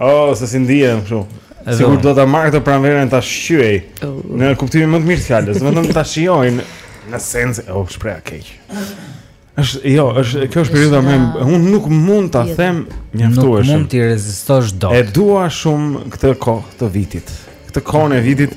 Oh, se si ndihem kështu. Sikur dua ta marr këtë pranverën ta shqyej. Oh. Në kuptimin më të mirë të fjalës, domethënë ta shijoj në sens, u shpreha keq. Është, jo, është kjo është periudha më unë nuk mund ta them mjaftueshëm. Nuk mund t'i rezistosh dot. E dua shumë këtë kohë të vitit. Këtë kohën e vitit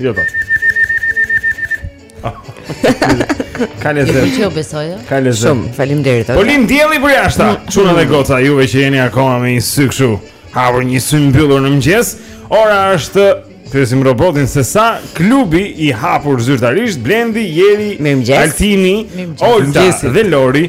Jo ta. Ka lezet. Ju besoj. Ka lezet. Shumë faleminderit. Po lind dielli për jashta. Çuna dhe goca, juve që jeni akoma me një sy kështu. Hapur një sy mbyllur në mëngjes. Ora është Pyesim robotin se sa klubi i hapur zyrtarisht Blendi, Jeri, Altini, Olta dhe Lori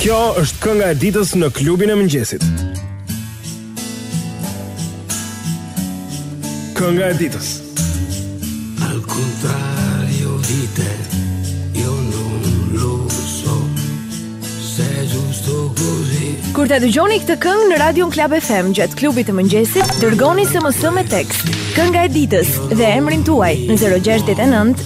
Kjo është kënga e ditës në klubin e mëngjesit. Kënga e ditës. Al contrario di te, io non lo so. Se è giusto così. Kur ta dëgjoni këtë këngë në Radio Club FM gjatë klubit të mëngjesit, dërgoni SMS me tekst, kënga e ditës dhe emrin tuaj në 069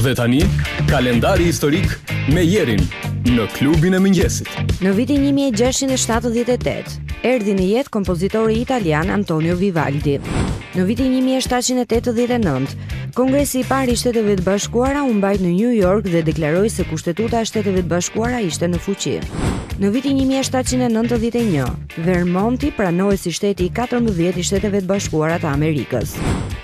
Dhe tani, kalendari historik me Jerin në klubin e mëngjesit. Në vitin 1678, erdi në jetë kompozitori italian Antonio Vivaldi. Në vitin 1789, Kongresi i parë i Shteteve të Bashkuara u mbajt në New York dhe deklaroi se Kushtetuta e Shteteve të Bashkuara ishte në fuqi. Në vitin 1791, Vermonti pranohet si shteti i 14 i Shteteve të Bashkuara të Amerikës.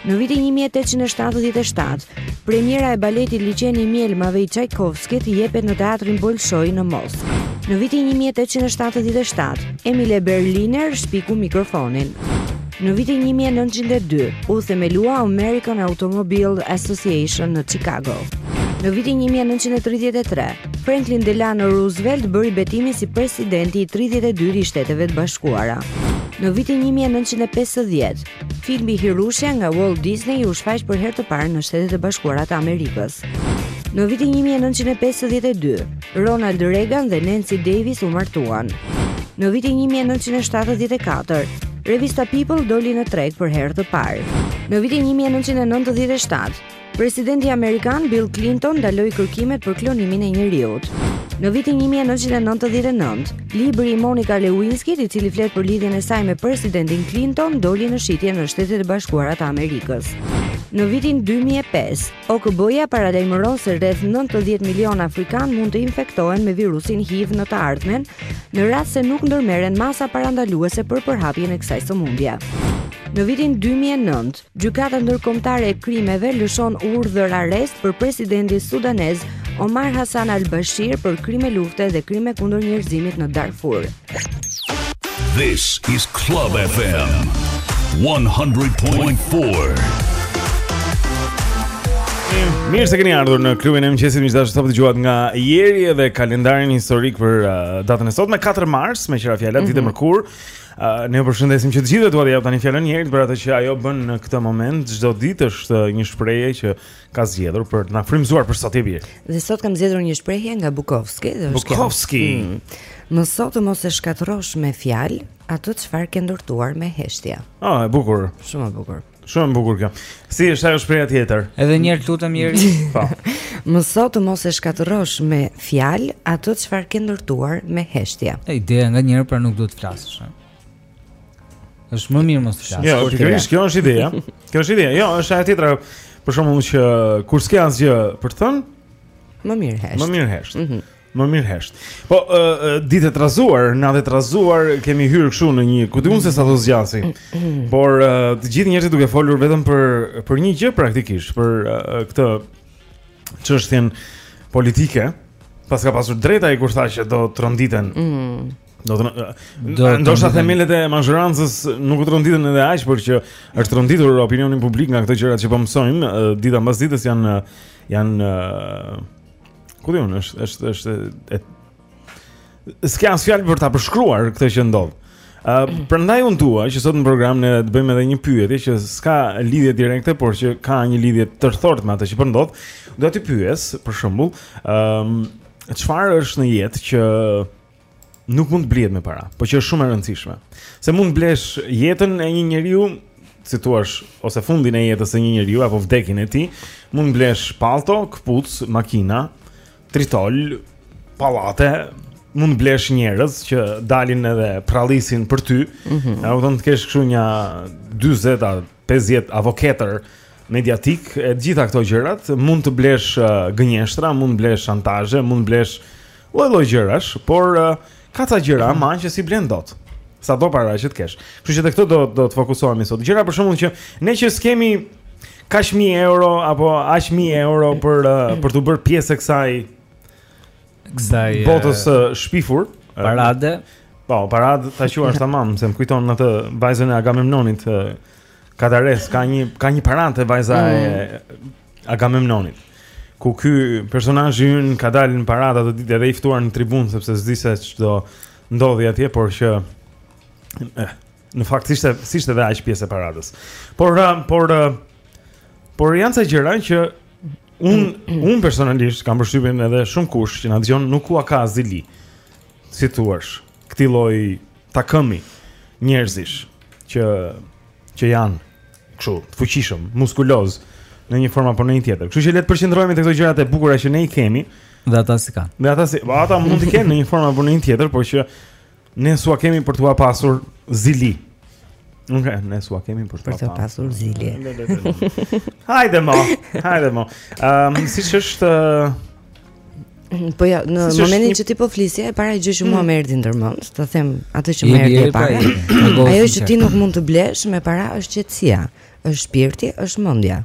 Në vitin 1877, premiera e baletit Liqeni i Mjelmave i Tchaikovskit jepet në teatrin Bolshoi në Moskë. Në vitin 1877, Emile Berliner shpiku mikrofonin. Në vitin 1902, u themelua American Automobile Association në Chicago. Në vitin 1933, Franklin Delano Roosevelt bëri betimin si presidenti i 32 i Shteteve të Bashkuara. Në vitin 1950, filmi Hirushja nga Walt Disney u shfaq për herë të parë në Shtetet e Bashkuara të Amerikës. Në vitin 1952, Ronald Reagan dhe Nancy Davis u martuan. Në vitin 1974, revista People doli në treg për herë të parë. Në vitin 1997, Presidenti amerikan Bill Clinton ndaloi kërkimet për klonimin e njeriut. Në vitin 1999, libri i Monica Lewinskyt, i cili flet për lidhjen e saj me presidentin Clinton, doli në shitje në Shtetet e Bashkuara të Amerikës. Në vitin 2005, OKB-ja paralajmëron se rreth 90 milionë afrikanë mund të infektohen me virusin HIV në të ardhmen, në rast se nuk ndërmerren masa parandaluese për përhapjen e kësaj sëmundje. Në vitin 2009, Gjykata Ndërkombëtare e Krimeve lëshon urdhër arrest për presidentin sudanez Omar Hassan al-Bashir për krime lufte dhe krime kundër njerëzimit në Darfur. This is Club FM 100.4. Mirë se keni ardhur në klubin e mëngjesit. Miq të dashur sot dëgjuat nga Jeri dhe kalendarin historik për uh, datën e sotme 4 mars, me që ra fjala mm -hmm. ditë e mhm. mërkurë. Uh, ne ju përshëndesim që të gjithëve dua t'i jap tani fjalën Jerit për atë që ajo bën në këtë moment çdo ditë është një shprehje që ka zgjedhur për të na frymëzuar për sot, Jeri. Dhe sot kam zgjedhur një shprehje nga Bukowski dhe është Bukowski. Mm. Mëso të mos e shkatërrosh me fjalë atë çfarë ke ndërtuar me heshtje. Ah, e bukur. Shumë e bukur. Shumë e bukur kjo. Si është ajo shprehja tjetër? Edhe një herë të lutem Jeri. Po. Mëso të mos e shkatërrosh me fjalë atë çfarë ke ndërtuar me heshtje. E ideja nganjëherë pra nuk duhet të flasësh. Është më mirë mos të flasësh. Jo, pikërisht kjo është ideja. Kjo është ideja. Jo, është ajo tjetra. Për shembull që kur s'ke asgjë për të thënë, më mirë hesht. Më mirë hesht. Mm -hmm. Më mirë hesht. Po ë uh, uh, ditë të trazuar, natë të trazuar, kemi hyrë kështu në një, ku di unë se sa do zgjasë. Por uh, të gjithë njerëzit duke folur vetëm për për një gjë praktikisht, për uh, këtë çështjen politike, paska pasur të drejtë ai kur tha që do tronditen. Mm. Do të do të ndoshta themelet e mazhorancës nuk u tronditën edhe aq, por që është tronditur opinioni publik nga këto gjërat që po mësojmë, uh, dita mbas ditës janë janë uh, Ku di unë, është është është e S'ka as fjalë për ta përshkruar këtë që ndodh. Ë, uh, prandaj un dua që sot në program ne të bëjmë edhe një pyetje që s'ka lidhje direkte, por që ka një lidhje të tërthortë me atë që po ndodh. Dua t'i pyes, për shembull, ë, um, çfarë është në jetë që nuk mund të blihet me para, por që është shumë e rëndësishme. Se mund të blesh jetën e një njeriu, si thua, ose fundin e jetës së një njeriu apo vdekjen e tij, mund të blesh pallto, këpucë, makina, tritol, pallate, mund të blesh njerëz që dalin edhe përrallisin për ty. Mm -hmm. Ja, do të kesh kështu një 40 a 50 avoketër mediatikë, të gjitha këto gjërat, mund të blesh uh, gënjeshtra, mund të blesh shantazhe, mund të blesh Lloj-lloj gjërash, por uh, ka ca gjëra mm -hmm. që s'i blen dot. Sado para që të kesh. Kështu që te këto do do të fokusohemi sot. Gjëra për shembull që ne që s'kemi kaq mijë euro apo aq mijë euro për uh, për t'u bërë pjesë e kësaj kësaj eh, botës uh, së shpifur, eh, parade. Uh, po, paradë ta quash tamam, se më kujton atë vajzën e Agamemnonit uh, Kadaresë ka një ka një paradë te vajza e mm. Agamemnonit. Ku ky personazh i ynë ka dalë në paradë atë ditë dhe i ftuar në tribunë sepse s'di se ç'do ndodhi atje, por që eh, në fakt ishte si ishte edhe aq pjesë e paradës. Por eh, por eh, por janë ca gjëra që un un personalisht kam përshtypjen edhe shumë kush që na dëgjon nuk ua ka zili. Si thua? Këtij lloj takëmi njerëzish që që janë kështu, të fuqishëm, muskuloz në një formë apo në një tjetër. Kështu që le të përqendrohemi te këto gjërat e bukura që ne i kemi dhe ata s'i kanë. Dhe ata s'i, po ata mund të kenë në një formë apo në një tjetër, por që ne s'ua kemi për t'ua pasur zili. Okej, ne s'ua kemi për t'ua pasur. pasur zili. Hajde mo, hajde mo. Ehm, um, siç është Po ja, në momentin që ti po flisje, e para gjë që mua më erdhi ndërmend, të them atë që më erdhi e para. Ajo që ti nuk mund të blesh me para është qetësia, është shpirti, është mendja.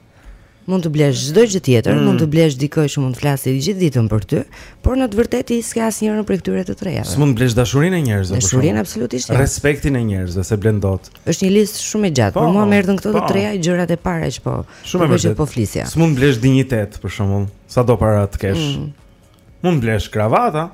Mund të blesh çdo gjë tjetër, mm. mund të blesh dikë që mund të flasë gjithë ditën për ty, por në të vërtetë ti s'ke asnjërin prej këtyre të trejave. S'mund të blesh dashurinë e njerëzve. Dashurinë absolutisht. Jo. Respektin e njerëzve s'e blen dot. Është një listë shumë e gjatë, por po, mua më erdhën këto të po. treja gjërat e para që po. Shumë e vërtetë. Po flisja. S'mund të blesh dinjitet për shembull, sado para të kesh. Mm. Mund të blesh kravata.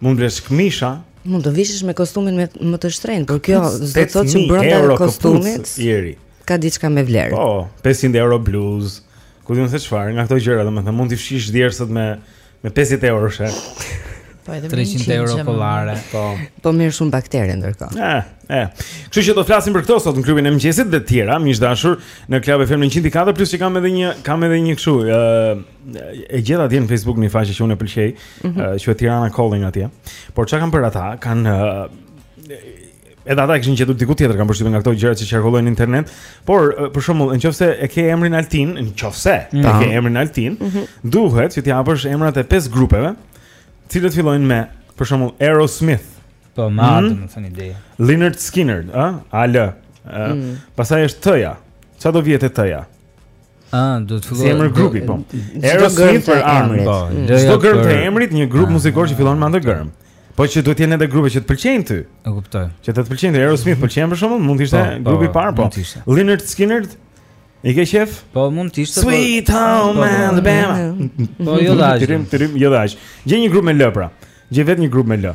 Mund të blesh këmisha. Mund të vishesh me kostumin me më të shtrenjtë, por kjo s'do të thotë që brenda kostumit ieri ka diçka me vlerë. Po, 500 euro bluzë. Ku di unë se çfarë, nga këto gjëra domethënë mund të fshish djersat me Me 500 euro shë. Po edhe 300 euro kollare. Po. Po mirë shumë bakterie ndërkohë. Eh, eh. Kështu që do flasim për këto sot në klubin e mëngjesit dhe të tjera, miq dashur, në Club FM 104 plus që kam edhe një kam edhe një kështu, ë eh, e gjeta atje në Facebook një faqe që unë e pëlqej, mm -hmm. uh, që është Tirana Calling atje. Por çfarë kanë bërë ata? Kan uh, eh, Edhe ata kishin gjetur diku tjetër, kam përshtypjen nga këto gjërat që qarkullojnë në internet, por për shembull, në qoftë se e ke emrin Altin, në qoftë se mm. e ke emrin Altin, mm -hmm. duhet që t'i japësh emrat e pesë grupeve, të cilët fillojnë me, për shembull, Aerosmith. Po, më mm. domethënë ide. Lynyrd Skynyrd, ë? A, L. Mm. Pastaj është T-ja. Çfarë do vije te T-ja? Ah, do të fillojë. Si emër grupi, po. Aerosmith për A-në. Po, çdo gërmë të emrit një grup ah. muzikor që fillon me atë gërmë. Po që duhet të jenë edhe grupe që të pëlqejnë ty. E kuptoj. Që të të pëlqejnë, Aerosmith më pëlqen për shkakun, mund të ishte po, po, grupi i parë, po. Lynyrd Skynyrd I ke qejf? Po mund të ishte. Po- Sweet Home po, Alabama. Po jo dash. Trim trim jo dash. Gjej një grup me L pra. Gjej vetëm një grup me L.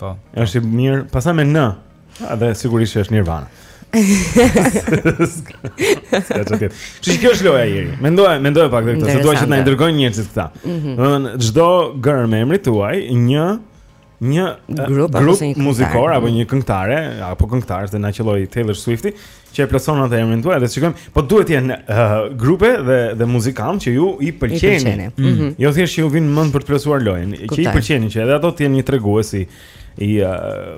Po. Është i mirë, pastaj me N. Dhe sigurisht që është Nirvana. S'ka tjetër Që kjo është loja ieri Mendoje, mendoje pak dhe këtë Se dua që të na i dërgojnë njerëzit këta mm -hmm. Në në çdo gërmë të emrit tuaj Një Një grup, grup muzikor Apo mhm. një këngëtar Apo këngëtare Se na qëlloi Taylor Swifti që e plotëson atë emrin tuaj dhe shikojmë, po duhet të jenë uh, grupe dhe dhe muzikantë që ju i pëlqeni. Mm. Mm -hmm. Jo thjesht që ju vijnë në mend për të plotësuar lojën, që i pëlqeni që edhe ato të jenë një tregues i i uh,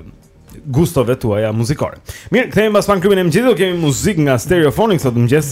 gustove tuaja muzikore. Mirë, kthehemi pas pak në klubin e mëngjesit, kemi muzikë nga Stereophonics sot në mëngjes.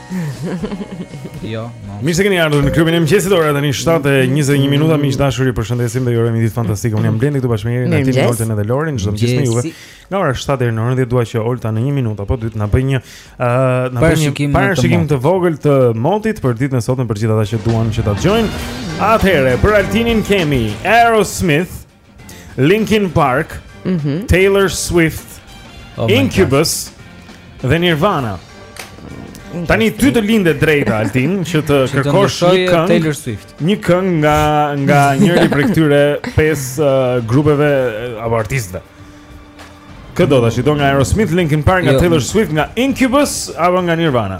Jo, no. Mirë se keni ardhur në klubin e mëngjesit. Ora tani 7:21 minuta. Miq të dashur, ju përshëndesim dhe ju urojmë një ditë fantastike. Unë jam Blendi këtu bashkë me Erin, Altinin, Oltën dhe Lorin. Çdo mëngjes me juve. Nga ora 7 deri në orën 10 dua që Olta në 1 minutë apo 2 të na bëjë një ë na bëjë një parashikim të vogël të motit për ditën e sotme për gjithë ata që duan që ta dëgjojnë. Atëherë, për Altinin kemi Aerosmith Linkin Park, mm -hmm. Taylor Swift, oh Incubus God. dhe Nirvana. Tani ty të lind e drejta Altin që të kërkosh një këngë Taylor Swift. Një këngë nga nga njëri prej këtyre pesë uh, grupeve uh, apo artistëve. Kë do tashi, do nga Aerosmith, Linkin Park, nga jo. Taylor Swift, nga Incubus apo nga Nirvana.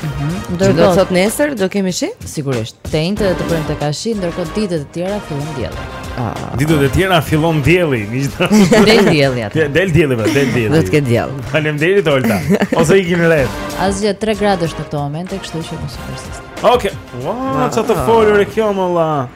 Mhm. Që do të thotë nesër do kemi shi? Sigurisht. Të enjte dhe të premte ka shi, ndërkohë ditët e tjera fillon dielli. Ah. Ditët e tjera fillon dielli, miq të dashur. Del dielli atë. Del dielli, pra, del dielli. Do të ketë diell. Faleminderit Olta. Ose ikin retë. Asgjë 3 gradë është në këtë moment, kështu që mos e përsërit. Okej. Wow, çfarë të folur ke kjo more vëlla.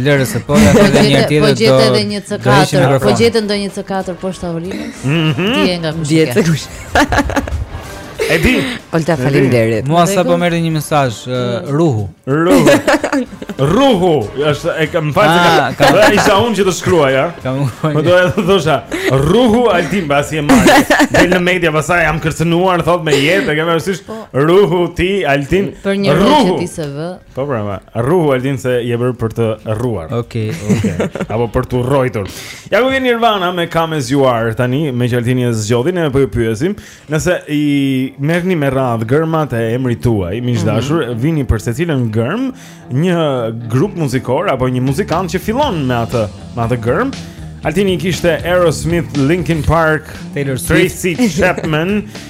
Lëre se po, ja edhe një tjetër do. Po gjete edhe një C4, po gjete ndonjë C4 poshtë tavolinës. Mhm. Ti je nga kushte. E di. Olta faleminderit. Mua sapo më erdhi një mesazh, ruhu. Ruhu. Ruhu, është e kam fal të ah, kam. Isha unë që të shkruajta. Kam. Po do të thosha, ruhu Altin pasi e marr. Del në media pastaj jam kërcënuar, thotë me jetë, e kam rësisht. Po. Ruhu ti Altin. Për një ruhu që ti se vë. Po pra, ma, rruhu Altin se je bërë për të rruar. Okej, okay, okej. Okay. Apo për të rrojtur. Ja ku vjen Nirvana me Come As You Are tani, meqë Altini e zgjodhi, ne po ju pyesim, nëse i merrni me radhë gërmat e emrit tuaj, miq mhm. dashur, mm -hmm. vini për secilën gërmë, një grup muzikor apo një muzikant që fillon me atë, me atë gërmë. Altini kishte Aerosmith, Linkin Park, Taylor Swift, Tracy Chapman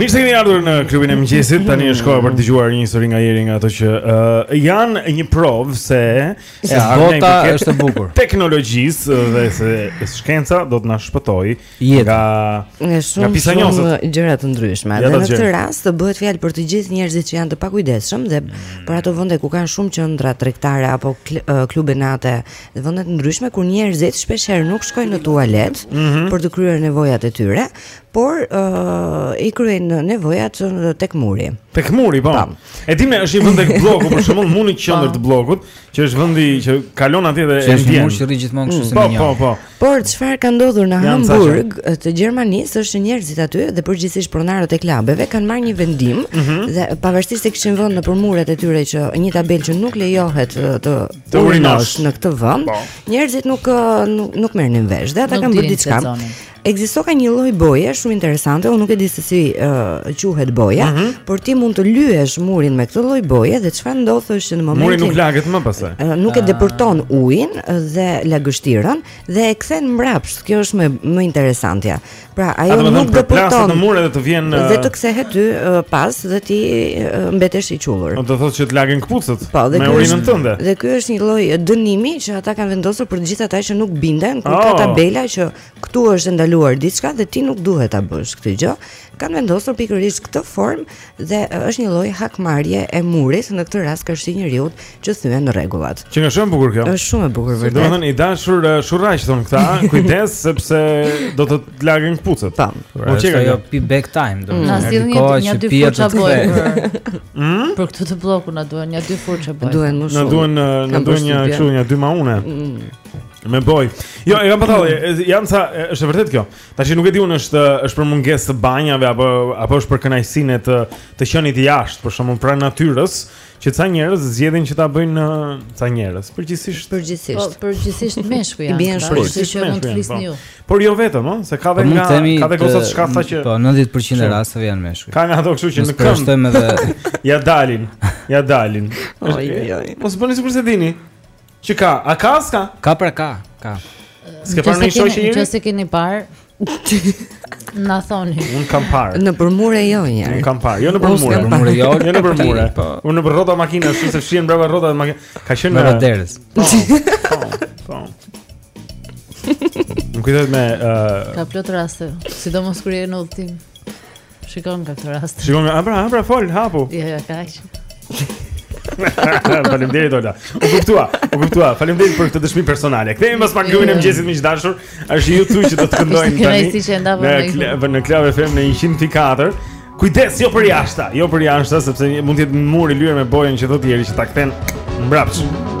Mirë se keni ardhur në klubin e mëngjesit. Tani është koha për të dëgjuar një histori nga Eri nga ato që uh, janë një provë se Se ja, bota është e bukur. Teknologjisë dhe se shkenca do të na shpëtojë nga nga shumë pisanjosë, gjëra të ndryshme. Ja, dhe në këtë rast bëhet fjalë për të gjithë njerëzit që janë të pakujdesshëm dhe mm. për ato vende ku kanë shumë qendra tregtare apo klube nate dhe vende të ndryshme ku njerëzit shpesh herë nuk shkojnë në tualet mm -hmm. për të kryer nevojat e tyre, por uh, i kryen nevojat tek muri. Tek muri, po. E dimë, është një vend tek Blloku, për shembull, mu në qendër të Bllokut, që është vendi që kalon atje dhe e ndjen. Është muri që rri gjithmonë kështu mm. si një. Po, po, po. Por çfarë ka ndodhur në Hamburg të Gjermanisë është që njerëzit aty dhe përgjithësisht pronarët e klubeve kanë marrë një vendim mhm. dhe pavarësisht se kishin vënë nëpër muret e tyre që një tabelë që nuk lejohet të të urinosh në këtë vend, po. njerëzit nuk nuk nuk merrnin vesh dhe ata kanë bërë diçka. Ekzistoka një lloj boje shumë interesante, unë nuk e di se si uh, quhet boja, mm -hmm. por ti mund të lyesh murin me këtë lloj boje dhe çfarë ndodh është që në momentin Muri nuk laget më pastaj. Uh, nuk e ah. depërton ujin dhe lagështirën dhe e kthen mbrapsht. Kjo është më më interesantja. Pra ajo A, nuk depërton në mur edhe të vjen uh... dhe të kthehet ty uh, pas dhe ti uh, mbetesh i qullur. Do të thotë që të lagen këpucët po, me urinën tënde. Dhe ky është një lloj dënimi që ata kanë vendosur për të gjithë ata që nuk binden kur oh. ka tabela që Këtu është e ndaluar diçka dhe ti nuk duhet ta bësh këtë gjë. Kanë vendosur pikërisht këtë formë dhe është një lloj hakmarrje e murit në këtë rast karshi njeriut që thyen rregullat. Qenka shumë bukur kjo. Është shumë e bukur vërtet. Domethënë i dashur shurraq thonë këta, kujdes sepse do të të lagen këpucët. Tamam. Po, po çka jo payback time domethënë. Mm. Na sill një një dy furça bojë. Mm? Për këtë të Bllokun na duhen një dy furça bojë. Duhen më shumë. Na duhen na duhen një kështu një dy maune. Mm. Me bojë. Jo, e kam patur, jam sa është e vërtetë kjo. Tash nuk e di unë është është për mungesë të banjave apo apo është për kënaqësinë të të qenit jashtë, për shembull pranë natyrës, që ca njerëz zgjedhin që ta bëjnë ca njerëz, përgjithësisht. Përgjithësisht. Po, përgjithësisht meshkuj janë. Bien shumë se që mund të flisni po. ju. Por jo vetëm, ëh, se ka dhe po, nga ka dhe goca shkathta që Po, 90% e rasteve janë meshkuj. Ka nga ato kështu që në këmbë. Ia dalin. Ia dalin. Oj, oj, oj. Mos bëni sikur s'e dini. Që ka, a ka a s'ka? Ka pra ka, ka. S'ke parë ndonjë shoqe njëri? Nëse keni parë. Na thoni. Unë kam parë. Nëpër mure jo një. Unë kam parë. Jo nëpër mure. Nëpër mure jo. Jo nëpër mure. Po. Unë nëpër rrota makinash, ashtu se fshihen mbrapa rrotave të makinës. Ka qenë në derës. Po. Po. Nuk po. kujtohet me ë Ka plot raste, sidomos kur je në udhtim. Shikon nga këtë rast. Shikon nga, abra, abra, fol, hapu. Jo, jo, ka që. Faleminderit Ola. U kuptua, u kuptua. Faleminderit për këtë dëshmi personale. Kthehemi pas pak Klubin e mëngjesit miq të dashur. Është U2 që do të dëgjojmë tani. Kemi si që ndavë në YouTube. Në Club FM në 104. Kujdes, jo përjashta, jo përjashta sepse mund të jetë mur i lyer me bojën që tha Tieri që ta kthen mbrapsht.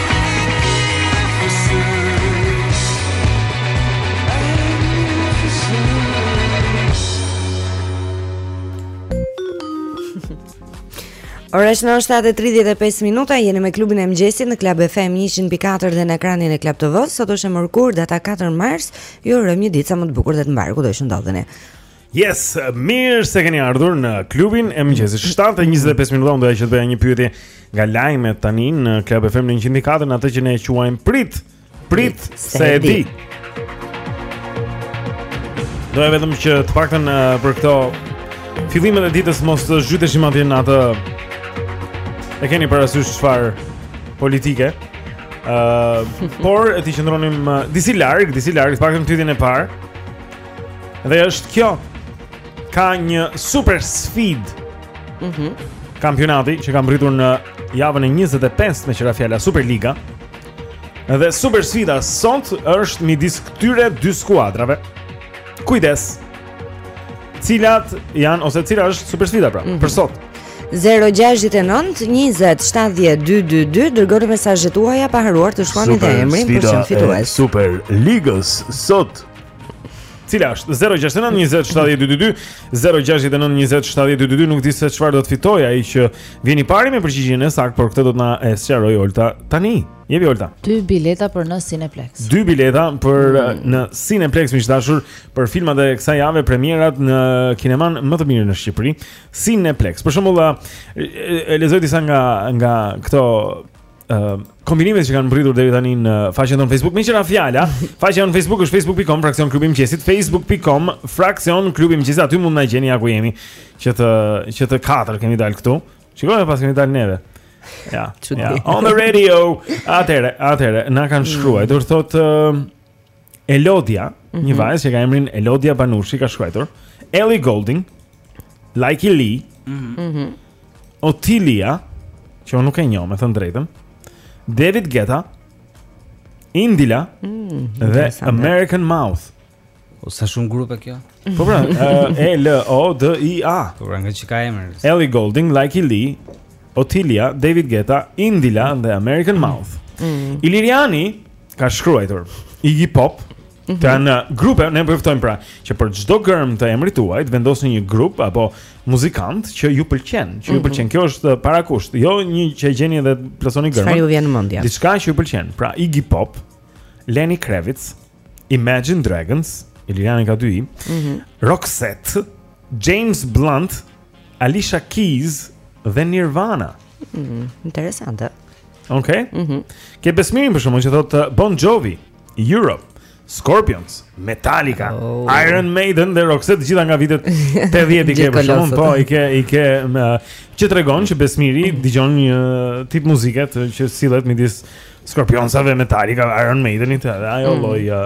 Ora është 7:35 minuta, jeni me klubin e mëngjesit në Club FM 104 dhe në ekranin e Club TV. Sot është e mërkurë, data 4 mars. Ju urojmë një ditë sa më të bukur dhe të mbarë kudo që ndodheni. Yes, mirë se keni ardhur në klubin e mëngjesit. 7:25 minuta unë doja që të bëja një pyetje nga lajmet tani në Club FM 104 në atë që ne e quajmë prit. Prit se e di. Doja vetëm që të paktën eh, për këto fillimet e ditës mos të zhyteshim atje në atë e keni parasysh çfarë politike. Ëh, eh, por t'i qëndronim eh, disi larg, disi larg, të paktën pyetjen e parë. Dhe është kjo ka një supersfidë. Mhm. Mm kampionati që ka mbërritur në javën e 25 meqë ra fjala Superliga. Dhe supersfida sot është midis këtyre dy skuadrave. Kujdes. Cilat janë ose cila është supersfida pra mm -hmm. për sot? 069 20 70 222 Dërgoni mesazhet tuaja pa harruar të shkruani dhe emrin për të qenë fitues Superligës Sot Cila është 069 20 70 222 069 20 70 222 nuk di se çfarë do të fitojë ai që vjen i pari me përgjigjen e saktë, por këtë do të na e sqarojë Olta tani. Jepi Olta. Dy bileta për në Cineplex. Dy bileta për mm. në Cineplex miq të dashur për filmat e kësaj jave premierat në kinemanë më të mirë në Shqipëri, Cineplex. Për shembull, lexoj disa nga nga këto uh, kombinimet që kanë mbërritur deri tani në faqen tonë Facebook. Meqë ra fjala, faqja në Facebook është facebook.com fraksion klubi i mëngjesit, facebook.com fraksion klubi i mëngjesit. Aty mund na gjeni ja ku jemi që të që të katër kemi dalë këtu. Shikojmë pas kemi dalë neve. Ja. ja. On the radio. Atëherë, atëherë, na kanë shkruar. Do të thotë uh, Elodia, mm -hmm. një mhm. vajzë që ka emrin Elodia Banushi ka shkruar Ellie Goulding, Lykke Li. Mhm. Mm Otilia, që unë nuk e njoh, me thënë të drejtën. David Guetta, Indila mm -hmm. dhe American Mouth. O sa shumë grupe kjo? Po pra, E L O D I A. Po pra, nga çka emër? Ellie Goulding, Lykke Li, Otilia, David Guetta, Indila dhe American Mouth. Mm. Iliriani ka shkruar Iggy Pop Mm -hmm. Të janë uh, grupe, ne po ju ftojmë pra Që për çdo gërmë të emrit tuaj Të vendosni një grup apo muzikant Që ju pëlqen Që ju mhm. pëlqen, kjo është uh, parakusht Jo një që e gjeni dhe plotësoni gërmën Çfarë ju vjen në mendje Diçka që ju pëlqen Pra Iggy Pop, Lenny Kravitz Imagine Dragons Ilirjani ka dy i mm -hmm. Roxette James Blunt Alicia Keys dhe Nirvana. Mm, interesante. Okej. Okay. Mhm. Mm Ke Besmirin për shembull që thotë uh, Bon Jovi, Europe, Scorpions, Metallica, oh. Iron Maiden dhe Roxette të gjitha nga vitet 80 i ke për shkakun, po i ke i ke me, uh, që tregon që Besmiri mm. dëgjon një tip muzike që sillet midis Scorpionsave, Metallica, Iron Maidenit, ajo lloj uh,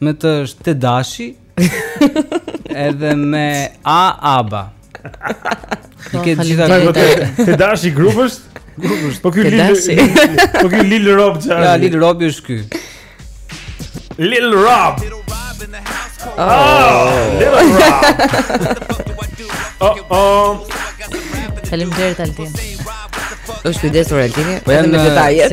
Me T është The Dashi Edhe me A ABBA I ke gjitha The Dashi grup është Po ky Lil Po ky Lil Rob që Ja, Lil Rob është ky Lil Rob Oh, oh Lil Rob Oh, oh Faleminderit Altin është kujdesur Altini po ja me detajet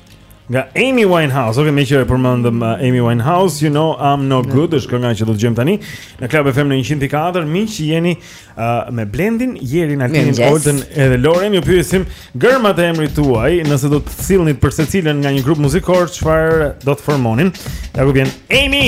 Nga Amy Winehouse, ok, meqë e përmendëm uh, Amy Winehouse, You Know I'm No Good, është kënga që do të dëgjojmë tani në Club FM në 104, miq që jeni uh, me Blendin, Jerin, Altinin, Oltën edhe Loren Ju pyesim gërmat e emrit tuaj, nëse do të sillnit për secilën nga një grup muzikor, çfarë do të formonin Ja ku vjen Amy!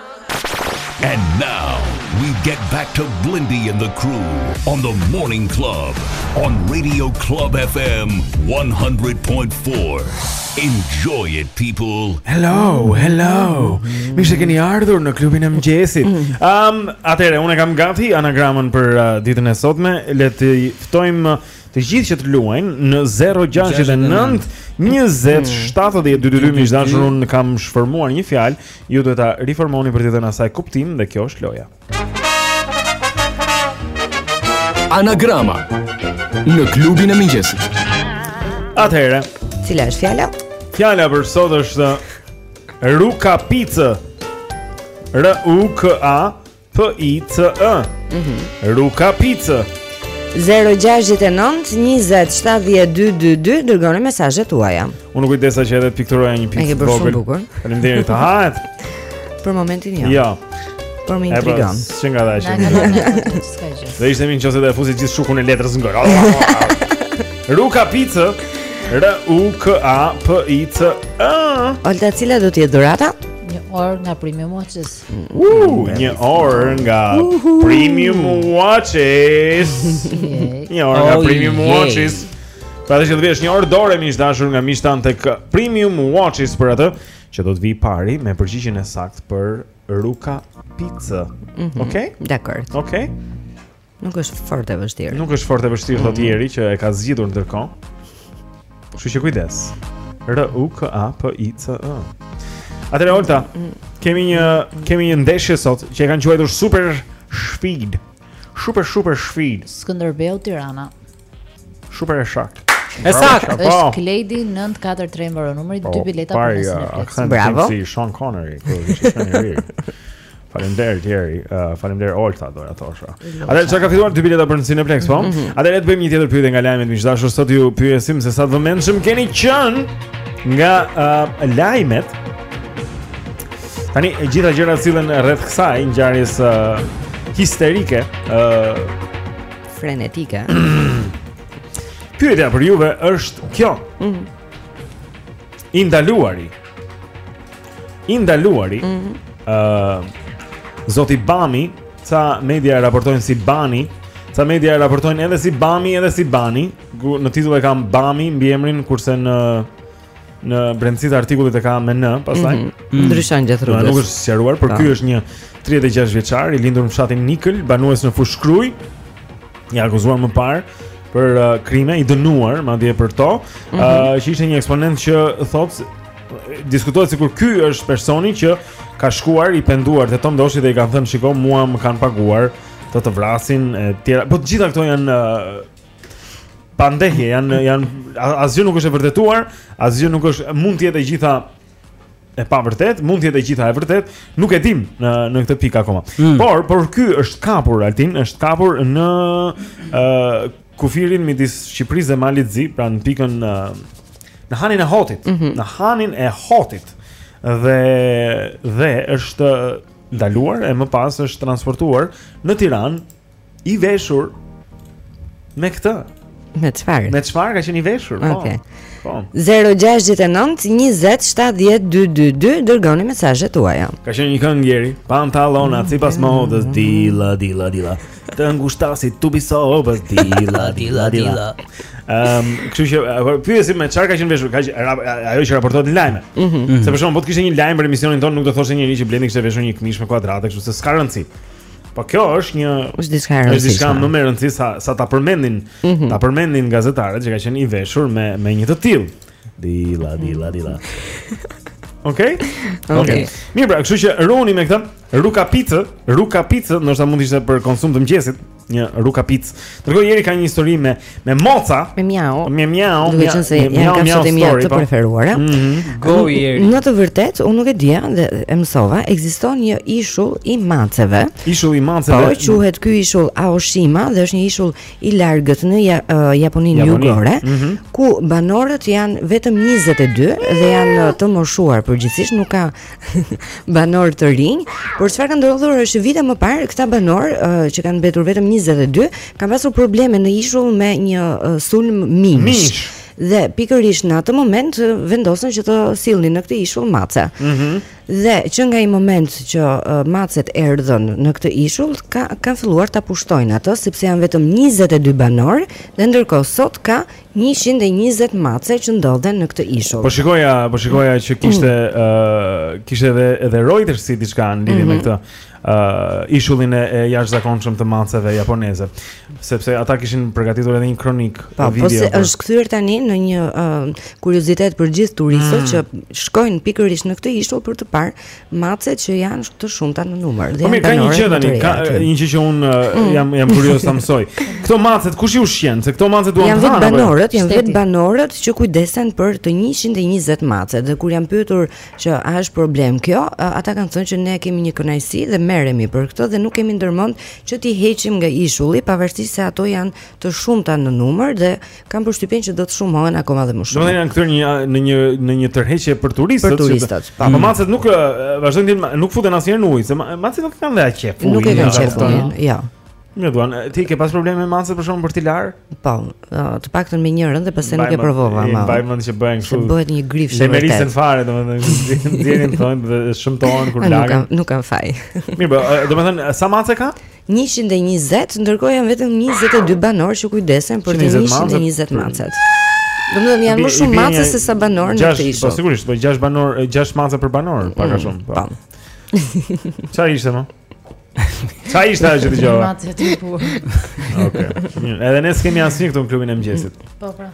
And now we get back to Blendi and the crew on the morning club on Radio Club FM 100.4. Enjoy it people. Hello, hello. Mirë se keni ardhur në klubin e mëngjesit. Um, atëherë unë e kam gati anagramën për uh, ditën e sotme. Le t'i ftojmë uh, të gjithë që të luajnë në 069 20 70 222 miq të dashur unë kam shformuar një fjalë Ju duhet ta riformoni për t'i dhënë asaj kuptim dhe kjo është loja. Anagrama në klubin e mëngjesit. Atëherë, cila është fjala? Fjala për sot është Rukapica. R U K A P I C A. Mhm. Rukapica. 0-6-9-20-70-2-2-2 Dërgoni mesazhet tuaja Unë u kujdesa që edhe të pikturoja një pikë të vogël Faleminderit hajt Për momentin jo Jo Po më intrigon Epo, që nga dhe është Dhe ishte mirë nëse do e fusje gjithë shukun e letrës në gojë Rukapica R-U-K-A-P-I-C-A Olta, cila do të jetë dhurata? Një orë nga Premium Watches Uh, një orë nga Premium Watches. Një orë nga oh, Premium Watches. Pra do të jetë një orë dore miq të dashur nga miqtë tanë tek Premium Watches për atë Që do të vijë i pari me përgjigjen e saktë për Rukapica mm -hmm. Okej? Okay? Dakord Okej? Okay? Nuk është fort e vështirë. Nuk është fort e vështirë thotë mhm. Jeri që e ka zgjidhur ndërkohë. Kështu që kujdes. R U K A P I C A. Atëra Olta, mm. kemi një kemi një ndeshje sot që e kanë quajtur Super Sfidë. Super Super Sfidë. Skënderbeu Tirana. Super e shakt. E sakt. Është Kledi 943 mbaron numri po, 2 bileta për nesër. Uh, Bravo. Si Sean Connery, kur ishte shumë i ri. Faleminderit Jeri, uh, faleminderit Olta do ja thosha. Atëherë çka ka fituar dy bileta për në Cineplexx, po? Mhm. Atëherë le të bëjmë një tjetër pyetje nga lajmet miq të dashur sot ju pyesim se sa të vëmendshëm keni qenë nga uh, lajmet. Tani të gjitha gjërat sillen rreth kësaj ngjarjes uh, histerike, uh, frenetike. Pyetja për juve është kjo. Mm -hmm. I ndaluari. I ndaluari. Ëh, mm -hmm. uh, Zoti Bami, ca media e raportojnë si Bani, ca media e raportojnë edhe si Bami, edhe si Bani. Në titull e kanë Bami mbiemrin kurse në në brendësi të artikullit e kanë me n, pastaj mm -hmm. ndryshon gjatë rrugës. Nuk është sqaruar, por ky është një 36 vjeçar i lindur në fshatin Nikël, banues në Fushë-Krujë. I akuzuar më parë për uh, krime i dënuar madje për to, ëh, mm -hmm. uh, që ishte një eksponent që thotë diskutohet sikur ky është personi që ka shkuar i penduar te Tom Doshi dhe i ka thënë shiko mua më kanë paguar të të vras e tjera. Po të gjitha këto janë uh, pandehje, janë janë asgjë nuk është e vërtetuar, asgjë nuk është mund të jetë e gjitha e pavërtetë, mund të jetë e gjitha e vërtetë, nuk e dimë në në këtë pikë akoma. Mm. Por por ky është kapur Altin, është kapur në ë uh, kufirin midis Shqipërisë dhe Malit të Zi, pra në pikën uh, në Hanin e Hotit, mm -hmm. në Hanin e Hotit. Dhe dhe është ndaluar e më pas është transportuar në Tiranë I veshur me këtë. Me çfarë? Me çfarë ka qenë i veshur? Po. Okej. Po. 069 20 70 222 dërgoni mesazhet tuaja. Ka qenë një këngë Jeri, pantallona sipas modës, dila dila dila. Të ngushta si tub i sobës, dila dila dila. Ehm, kështu që po pyesim me çfarë ka qenë veshur, ka qenë- ra- a- ajo që raportohet në lajme. Mhm. Se për shembull, po të kishte një lajm për emisionin tonë, nuk do thoshte njeri që Blendi kishte veshur një këmishë me kuadrate, kështu se s'ka rëndësi. Po kjo është një është diçka e rëndësishme. Është diçka më me rëndësi sa sa ta përmendin, mm -hmm. ta përmendin gazetarët që ka qenë i veshur me me një të tillë. Dila, dila, dila. Okej? Okay? Okej. Okay. Mirë, pra, kështu që ruhuni me këtë, rukapica, rukapica, ndoshta mund të ishte për konsum të mëngjesit, një rukapicë. Ndërkohë Jeri ka një histori me Me mace, me miau, me miau, duke qenë se janë kafshët e mia të po. preferuara. Mm -hmm. Go Jeri. Në të vërtetë, unë nuk e dija dhe e mësova, ekziston një ishull i maceve. Ishull i maceve. Po quhet ky ishull Aoshima dhe është një ishull i largët në ja, uh, Japoninë Japoni. jugore, mm -hmm. ku banorët janë vetëm 22 dhe janë të moshuar përgjithsisht, nuk ka banorë të rinj, por çfarë ka ndodhur është vite më parë këta banorë uh, që kanë mbetur vetëm 22 kanë pasur probleme në ishull me një uh, sulm minsh. minsh. Dhe pikërisht në atë moment vendosën që të sillnin në këtë ishull mace. Mhm. Mm dhe që nga ai moment që uh, macet erdhën në këtë ishull ka kanë filluar ta pushtojnë atë sepse janë vetëm 22 banorë dhe ndërkohë sot ka njëqind e njëzet mace që ndodhen në këtë ishull. Po shikoja, po shikoja që kishte ë uh, kishte edhe edhe Reutersi diçka në lidhje mm -hmm. me mhm. këtë ë uh, ishullin e, e jashtëzakonshëm të maceve japoneze, sepse ata kishin përgatitur edhe një kronikë pa, po, po video. Po se për... është kthyer tani në një uh, kuriozitet për gjithë turistët mm. që shkojnë pikërisht në këtë ishull për të parë Macet që janë të shumta në numër dhe janë banorë. Ka një gjë tani, ka një gjë që unë mm. jam jam kurioz ta mësoj. Këto macet kush i ushqen? Se këto macet duan të hanë. Janë vetë banorët, janë vetë banorët që kujdesen për të 120 macet dhe kur janë pyetur që a është problem kjo, ata kanë thënë që ne kemi një kënaqësi dhe merremi për këtë dhe nuk kemi ndërmend që t'i heqim nga ishulli pavarësisht se ato janë të shumta në numër dhe Kam përshtypjen që do të shumohen akoma dhe më shumë. Domethënë janë kthyer një në një në një tërheqje për turistët. Për turistët. Po mm. macet nuk vazhdojnë të nuk futen asnjëherë në ujë, se macet nuk kanë dhe aq qejf. Nuk e kanë qejf. Jo. Më duan, ti ke pas probleme me macet për shkakun për t'i larë? Po, të paktën me njërën dhe pastaj nuk e provova më. Mbaj mend që bëhen kështu. Bëhet një grifsh e vërtetë. Mërziten fare domethënë, nxjerrin thonjtë dhe shëmtohen kur lagen. Nuk kanë, nuk kanë faj. Mirë, po, domethënë sa mace ka? 120, ndërkohë janë vetëm 22 banorë që kujdesen për të 120 macet. Domethënë janë më shumë mace se sa banorë në këtë ishull. Po sigurisht, po 6 banorë, 6 mace për banorë, pak a mm, shumë. Po. Çfarë ishte më? Ça ishte ajo që dëgjova? Okej. Edhe ne s'kemi asnjë këtu në klubin e mëngjesit. Po pra.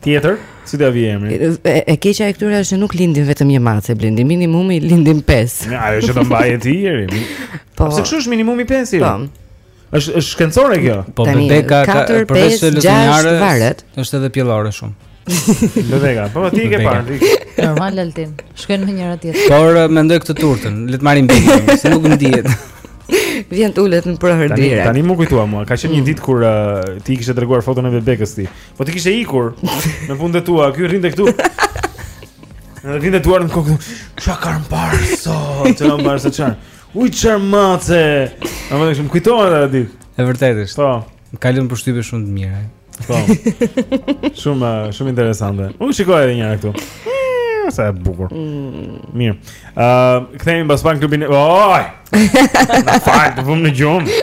Tjetër, si do vijë emri? E, e keqja e këtyre është se nuk lindin vetëm një mace, Blendi minimumi lindin 5. Ja, ajo që do mbajë ti Jeri. Po. Sepse kështu është minimumi 5 Jeri. Po. Është është shkencore kjo. Po veç ka ka përveç te luanja. Varet. Është edhe pjellore shumë. Lëvega, po ti ke parë. Normal Altin. Shkojnë me njëra tjetër. Por eh, mendoj këtë turtën, le të marrim bindjen, se nuk më dihet. Vjen të ulet në prëhër direkt. Tani m'u kujtua mua, ka qenë një mm. ditë kur uh, ti i kishe treguar foton e bebekës ti. Po ti kishe ikur në punë të tua, ky rrinte këtu. Ne rrinim duar në kokë. Çka kanë parë sot? Të kanë parë sot çan. Uj çarmace. A më shumë kujtohet ajo ditë. E vërtetë është. Po. Më ka lënë përshtypje shumë të mira. Po. shumë shumë interesante. Unë shikoj edhe një herë këtu. Mm, sa e bukur. Mm. Mirë. Ë, uh, kthehemi pas pak klubin. Oj, Na fal, të vumë në gjumë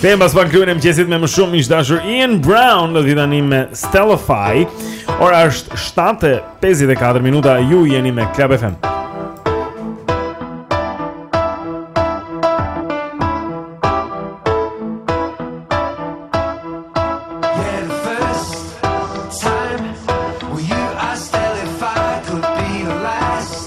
Kthehemi pas pak Klubin e mëngjesit me më shumë Miq të dashur Ian Brown do vijë tani me Stellify Ora është 7.54 minuta Ju jeni me Club FM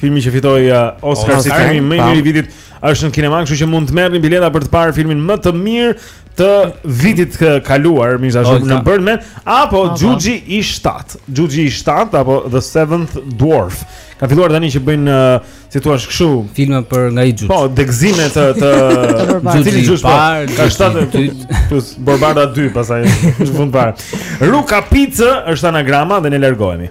Filmi që fitoi uh, Oscar si filmi më i mirë i vitit është në kinema, kështu që mund të merrni bileta për të parë filmin më të mirë të vitit të kaluar, miq të dashur në Birdman apo Xhuxhi i 7. Xhuxhi i 7 apo The Seventh Dwarf. Ka filluar tani që bëjnë uh, si thua kështu filma për nga një xhuxh. Po, degzime të të Xhuxhi i parë, ka 7 plus Borëbardha 2 pastaj. Shumë parë. Ruka Pizza është anagrama dhe ne largohemi.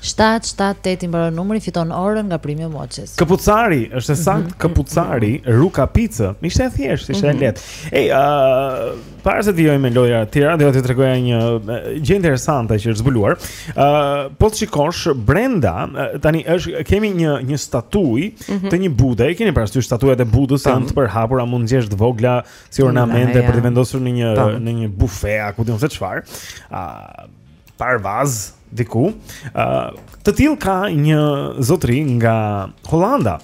Shtatë shtatë tetë i mbaron numri fiton orën nga Primo Moçes. Këpucari, është e saktë, mhm. Këpucari, Ruka Pizza. Ishte e thjeshtë, ishte e mhm. lehtë. Ej, ë, uh, para se të vijojmë me lojëra të tjera, do të tregoja një gjë interesante që është zbuluar. ë, uh, po të shikosh brenda, tani është, kemi një një statuj mhm. të një Budhe, e keni parasysh statujat e Budhës janë të përhapura, mund të gjesh të vogla si ornamente për të vendosur në një në një bufe, ku di unë se çfarë. ë, uh, parvaz. Ë, diku. Ë uh, të tillë ka një zotëri nga Holanda,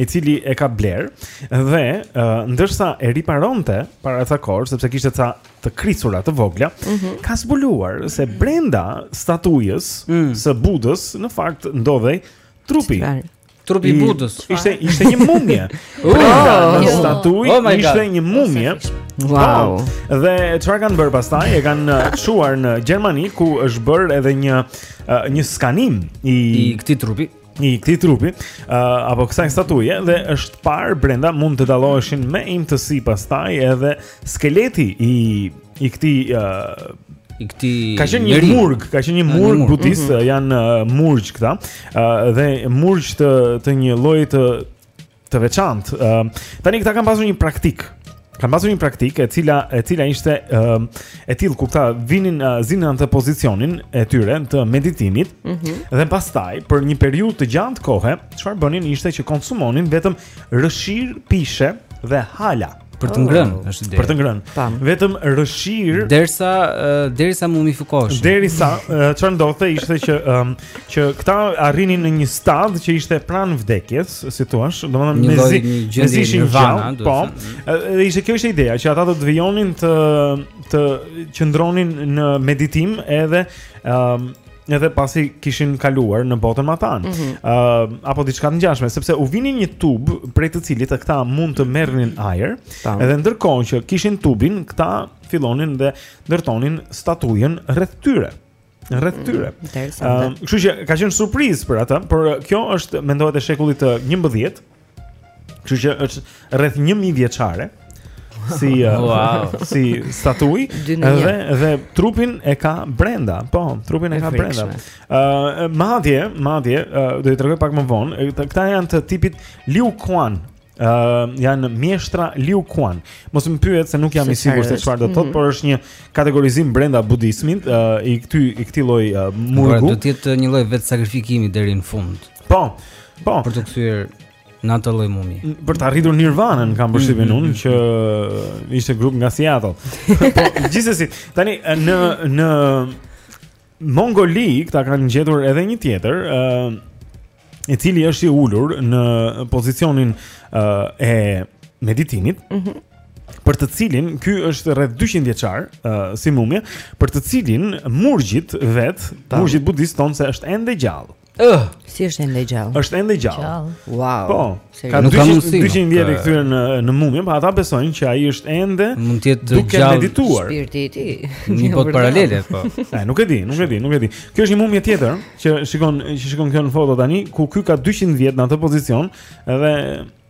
i cili e ka blerë dhe uh, ndërsa e riparonte para ca kohë sepse kishte ca të krisura të vogla, mm -hmm. ka zbuluar se brenda statujës mm. së Budës në fakt ndodhej trupi. Qëtëver. Trupi i Budës. Ishte ishte një mumie. Oh, në jo. statujë oh ishte një mumie. Wow. Po, dhe çfarë kanë bërë pastaj? E kanë uh, çuar në Gjermani ku është bërë edhe një uh, një skanim i i këtij trupi i këtij trupi, uh, apo kësaj statuje dhe është parë brenda mund të dalloheshin me imtësi pastaj edhe skeleti i i këtij i këtij ka qenë një murg, ka qenë një murg budist, mhm. janë murgj këta, dhe murgj të të një lloji të të veçantë. Tani këta kanë pasur një praktikë. Kanë pasur një praktikë e cila e cila ishte e tillë ku këta vinin zinin atë pozicionin e tyre të meditimit mhm. dhe pastaj për një periudhë të gjatë kohe, çfarë bënin ishte që konsumonin vetëm rëshirë pishe dhe hala. Për të ngrënë, oh. është ide. Për të ngrënë. Vetëm rrëshirë derisa derisa mumifikohesh. Derisa çfarë ndodhte ishte që um, që këta arrinin në një stad që ishte pranë vdekjes, si thua, domethënë mezi mezi ishin gjallë, po. Dhe ishte kjo ishte ideja që ata do të vijonin të të qëndronin në meditim edhe um, edhe pasi kishin kaluar në botën matanë mm -hmm. uh, apo diçka të ngjashme sepse u vinin një tub prej të cilit këta mund të merrnin ajër Tam. edhe ndërkohë që kishin tubin këta fillonin dhe ndërtonin statujën rreth tyre rreth tyre. Mm, Kështu uh, që ka qenë surprizë për ata, por kjo është mendohet e shekullit të 11. Kështu që është rreth 1000 vjeçare si uh, wow. si statujë dhe dhe trupin e ka brenda. Po, trupin e, e ka frikshme. brenda. Ë uh, madje, madje uh, do t'i tregoj pak më vonë. Këta janë të tipit Liu Quan. Ë uh, janë mjeshtra Liu Quan. Mos më pyet se nuk jam i sigurt se çfarë do të thotë, mm -hmm. por është një kategorizim brenda budizmit uh, i këtij i këtij lloj uh, murgu. Do të jetë një lloj vetësakrifikimi deri në fund. Po. Po. Për t'u kthyer në atë lloj mumi. Për të arritur Nirvanën kam përshtypjen mm-hmm. unë që ishte grup nga Seattle. Po, gjithsesi, tani në në Mongoli këta kanë gjetur edhe një tjetër, ë uh, i cili është i ulur në pozicionin uh, e meditimit. Mm -hmm për të cilin ky është rreth 200 vjeçar, uh, si mumje, për të cilin murgjit vetë, murgjit budistë thonë se është ende gjallë. Ëh, si është ende gjallë? Është ende gjallë. Gjallë. Wow. Po. Ka nuk ka mundësi. 200 vjet e kthyer në në mumje, pa po ata besojnë që ai është ende mund të jetë duke gjallë, medituar. Shpirti i tij. Një botë paralele, po. Ai nuk e di, nuk e di, nuk e di. Kjo është një mumje tjetër që shikon që shikon këtu në foto tani, ku ky ka 200 vjet në atë pozicion, edhe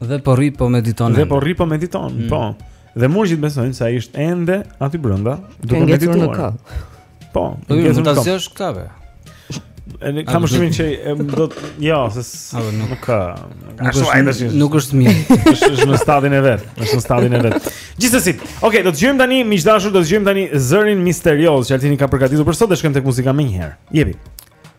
Dhe po rri po mediton. Dhe po rri po mediton, mm. po. Dhe murgjit besojnë se ai është ende aty brenda, duke medituar. Në ka. Po, do të mund ta zgjosh këtë be. Edhe kam shumë që do të jo, se nuk ka. Nuk është nuk është mirë. Është në stadin e vet, është në stadin e vet. Gjithsesi. Okej, do të dëgjojmë tani miq të dashur, do të dëgjojmë tani zërin misterioz që Altini ka përgatitur për sot dhe shkojmë tek muzika menjëherë. Jepi.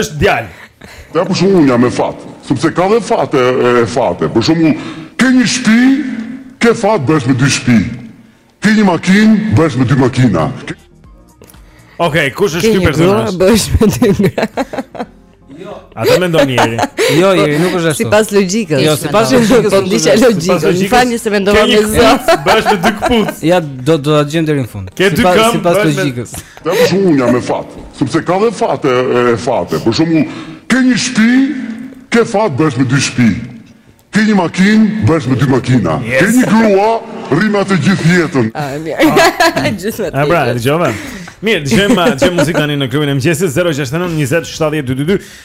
Është djalë. Ja për shembull unë jam me fat, sepse ka dhe fate e fate. Për shembull, ke një shpi, ke fat, bëhesh me dy shpi. Ke një makinë, bëhesh me dy makina. Ke... Ok, kush është ky personazh? Ke një grua bëhesh me dy gra. Jo. Atë mendon Iri? Jo, jo, nuk është ashtu. Sipas logjikës. Jo, sipas logjikës. Po ndiqja logjikën. Më falni se mendova me zë. Ke një këpucë, bëhesh me dy këpucë. Ja, do ta gjejmë deri në fund. Ke dy këmbë, bëhesh me dy këpucë. Këta janë për shembull unë jam me fat, sepse ka dhe fate e fate. Për shembull, ke një shtëpi, ke fat bëhesh me dy shtëpi. Ke një makinë, bëhesh me dy makina. Ke një grua, rri me atë gjithë jetën. Ah, mirë. Ah. Gjithë me të. Ah, pra, dëgjova. Mirë, dëgjojmë, dëgjojmë muzikë tani në klubin e mëngjesit 069 20 70.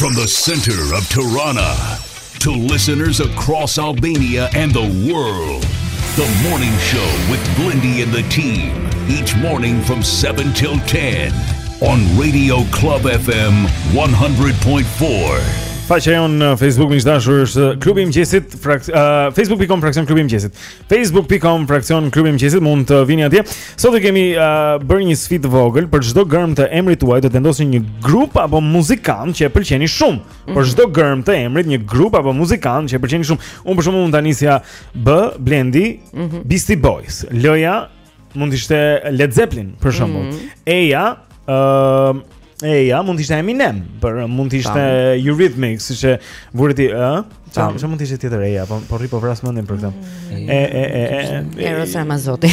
From the center of Tirana to listeners across Albania and the world. The morning show with Blindy and the team each morning from 7 till 10 on Radio Club FM 100.4. Faqja jonë në Facebook miq dashur është Klubi i Mëqyesit, frak, uh, facebook.com fraksion Klubi i Mëqyesit. facebook.com fraksion klubi i mëngjesit mund të vini atje. Sot e kemi uh, bërë një sfidë të vogël për çdo gërm të emrit tuaj do të vendosni një grup apo muzikant që e pëlqeni shumë. Mm -hmm. Për mhm. çdo gërm të emrit një grup apo muzikant që e pëlqeni shumë. Unë për shembull mund ta nisja B Blendi mm -hmm. Beastie Boys. L-ja Mund të ishte Led Zeppelin, për shembull. Mm -hmm. E-ja, ë uh, E-ja, mund të ishte Eminem, por mund të ishte Eurythmics, siç e vuri ti, ë? Çfarë mund të ishte tjetër E-ja, po po rri po vras mendjen për këtë. Mm. E e e e Eros Ramazzotti.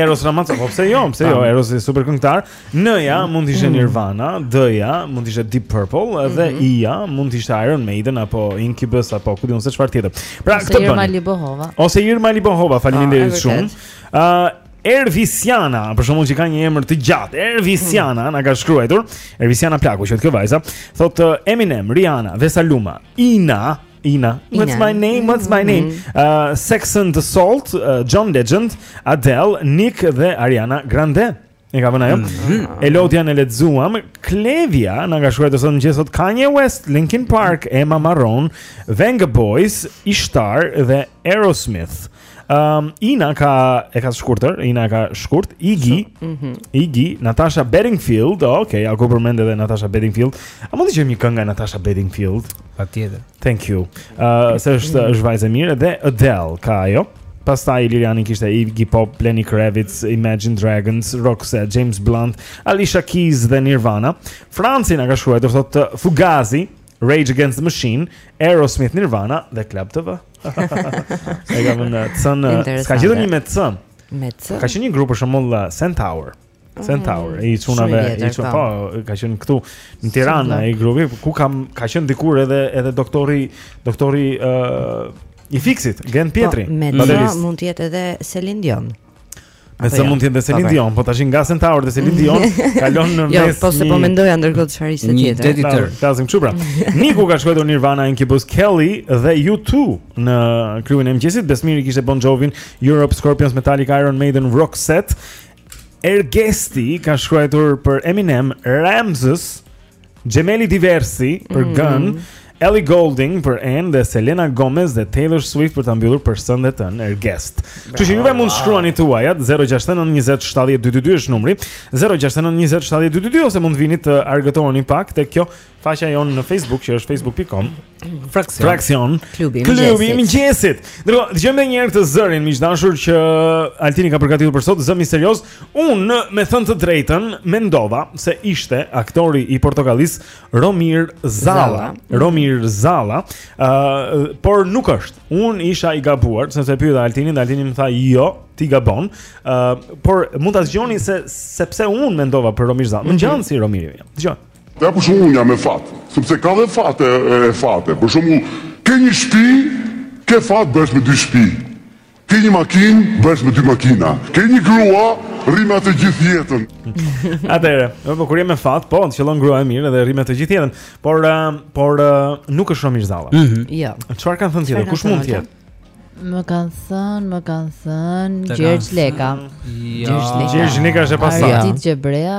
Eros Ramazzotti, po pse jo? Pse jo? Eros është super këngëtar. N-ja mm. mund të ishte mm. Nirvana, D-ja mund të ishte Deep Purple dhe mm-hmm. I-ja mund të ishte Iron Maiden apo Incubus apo ku di unë se çfarë tjetër. Pra këtë bën. Ose Irma Libohova. Ose Irma Libohova, faleminderit ah, shumë. Ë uh, Ervisiana, për shembull që ka një emër të gjatë. Ervisiana na ka shkruar. Ervisiana Plaku, kjo vajza, thotë Eminem, Rihanna, Vesa Luma, Inna, Inna. What's my name? What's my name? Mm-hmm. Uh, Sex and the Salt, uh, John Legend, Adele, Nick dhe Ariana Grande. E ka vënë ajo. Mm -hmm. Elodjanën e lexuam, Klevia na ka shkruar dhe thotë Kanye West, Linkin Park, Emma Marrone, Vengaboys, Ishtar dhe Aerosmith. Um, Ina ka e ka shkurtër, Ina ka shkurt, Iggy, mm -hmm. Iggy, Natasha Bedingfield, oh, ok, a u përmend edhe Natasha Bedingfield. A mund të kemi një këngë nga Natasha Bedingfield? Patjetër. Thank you. Uh, se është është vajzë e mirë dhe Adele ka ajo. Pastaj Iliriani kishte Iggy Pop, Lenny Kravitz, Imagine Dragons, Roxette, James Blunt, Alicia Keys dhe Nirvana. Franci na ka shkruar dhe thotë Fugazi, Rage Against the Machine, Aerosmith, Nirvana dhe Club TV. Ai ka vënë C-në, ka gjetur një me C-në. Me C-në. Ka qenë një grup për shembull uh, Centaur. Centaur, i çunave, i çun, po, ka qenë këtu në Tiranë ai grupi, ku kam ka qenë dikur edhe edhe doktori, doktori ë uh, i fiksit, Gent, po, Pjetri. Po, me C mund të jetë edhe Celine Dion. Me C jo? mund të jetë Celine po, po. Dion, po tash nga Centaur dhe Celine Dion kalon në jo, mes. Jo, po se po mendoja ndërkohë çfarë ishte tjetër. Një deti tjetër. Flasim kështu pra. Niku ka shkruar Nirvana Incubus Kelly dhe U2 në klubin e mëngjesit. Besmiri kishte Bon Jovi, Europe Scorpions, Metallica, Iron Maiden, Roxette Ergesti ka shkruar për Eminem Ramses Gemelli Diversi për mm -hmm. G-në Ellie Goulding për E-në dhe Selena Gomez dhe Taylor Swift për ta mbyllur për S-në dhe T-në Ergest. Kështu që juve mund të shkruani tuajat 069 20 70 222 është numri 069 20 70 222 ose mund të vini të argëtoheni pak tek kjo faqja jonë në Facebook që është facebook.com fraksion, fraksion klubi i mëngjesit. Klubi i mëngjesit. Dërgo, dëgjojmë edhe një herë te zëri miqdashur që Altini ka përgatitur për sot, zë misterioz. Un me thënë të drejtën mendova se ishte aktori i Portokallisë Romir Zalla, Romir Zalla, ë uh, por nuk është. Un isha i gabuar sepse e pyeta Altinin, Altini më tha jo, ti gabon. ë uh, por mund ta dëgjoni sepse un mendova për Romir Zalla. Më mhm. ngjan si Romiri. Dëgjoje. Ja për shembull jam me fat, sepse ka dhe fat e, e fate. Për shembull ke një shpi, ke fat bëhesh me dy shpi. Ke një makinë, bëhesh me dy makina. Ke një grua, rri me atë gjithë jetën. Atëherë, po kur jam me fat, po të qellon grua e mirë dhe rri me atë gjithë jetën. Por uh, por uh, nuk është Romir Zalla. Mm -hmm. Jo. Çfarë kanë thënë tjetër? Kush mund të jetë? Më kanë thënë, më kanë thënë Gjergj Leka. Jo. Gjergj Leka është e pasur. Ardit Gjebrea.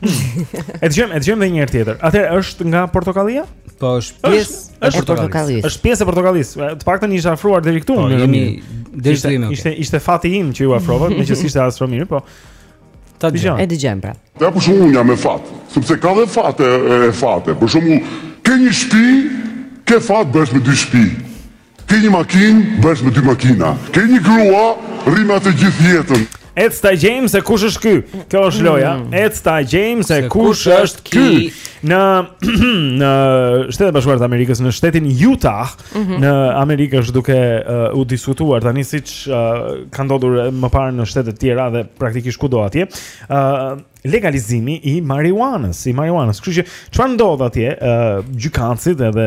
E dëgjojmë, e dëgjojmë edhe një herë tjetër. Atëherë është nga portokallia? Po, është pjesë e portokallisë. Është pjesë e portokallisë. Të paktën isha afruar deri këtu, po, jemi deri këtu. Ishte, ishte ishte fati im që ju afrova, meqenëse ishte Romiri, po. Ta dëgjojmë. E dëgjojmë pra. Ja për shembull jam me fat, sepse ka dhe fat e fate. Për shembull ke një shtëpi, ke fat bëhesh me dy shtëpi. Ke një makinë, bëhesh me dy makina. Ke një grua, rri me atë gjithë jetën. Ec ta gjejmë se kush është ky. Kjo është loja. Mm. Ec ta gjejmë se, se kush është ky. Në në Shtetet e Bashkuara të Amerikës, në shtetin Utah, mm -hmm. në Amerikë është duke uh, u diskutuar tani siç uh, ka ndodhur më parë në shtete të tjera dhe praktikisht kudo atje. Uh, legalizimi i marijuanës, i marijuanës. Kështu që çfarë ndodh atje, ë uh, gjykatësit edhe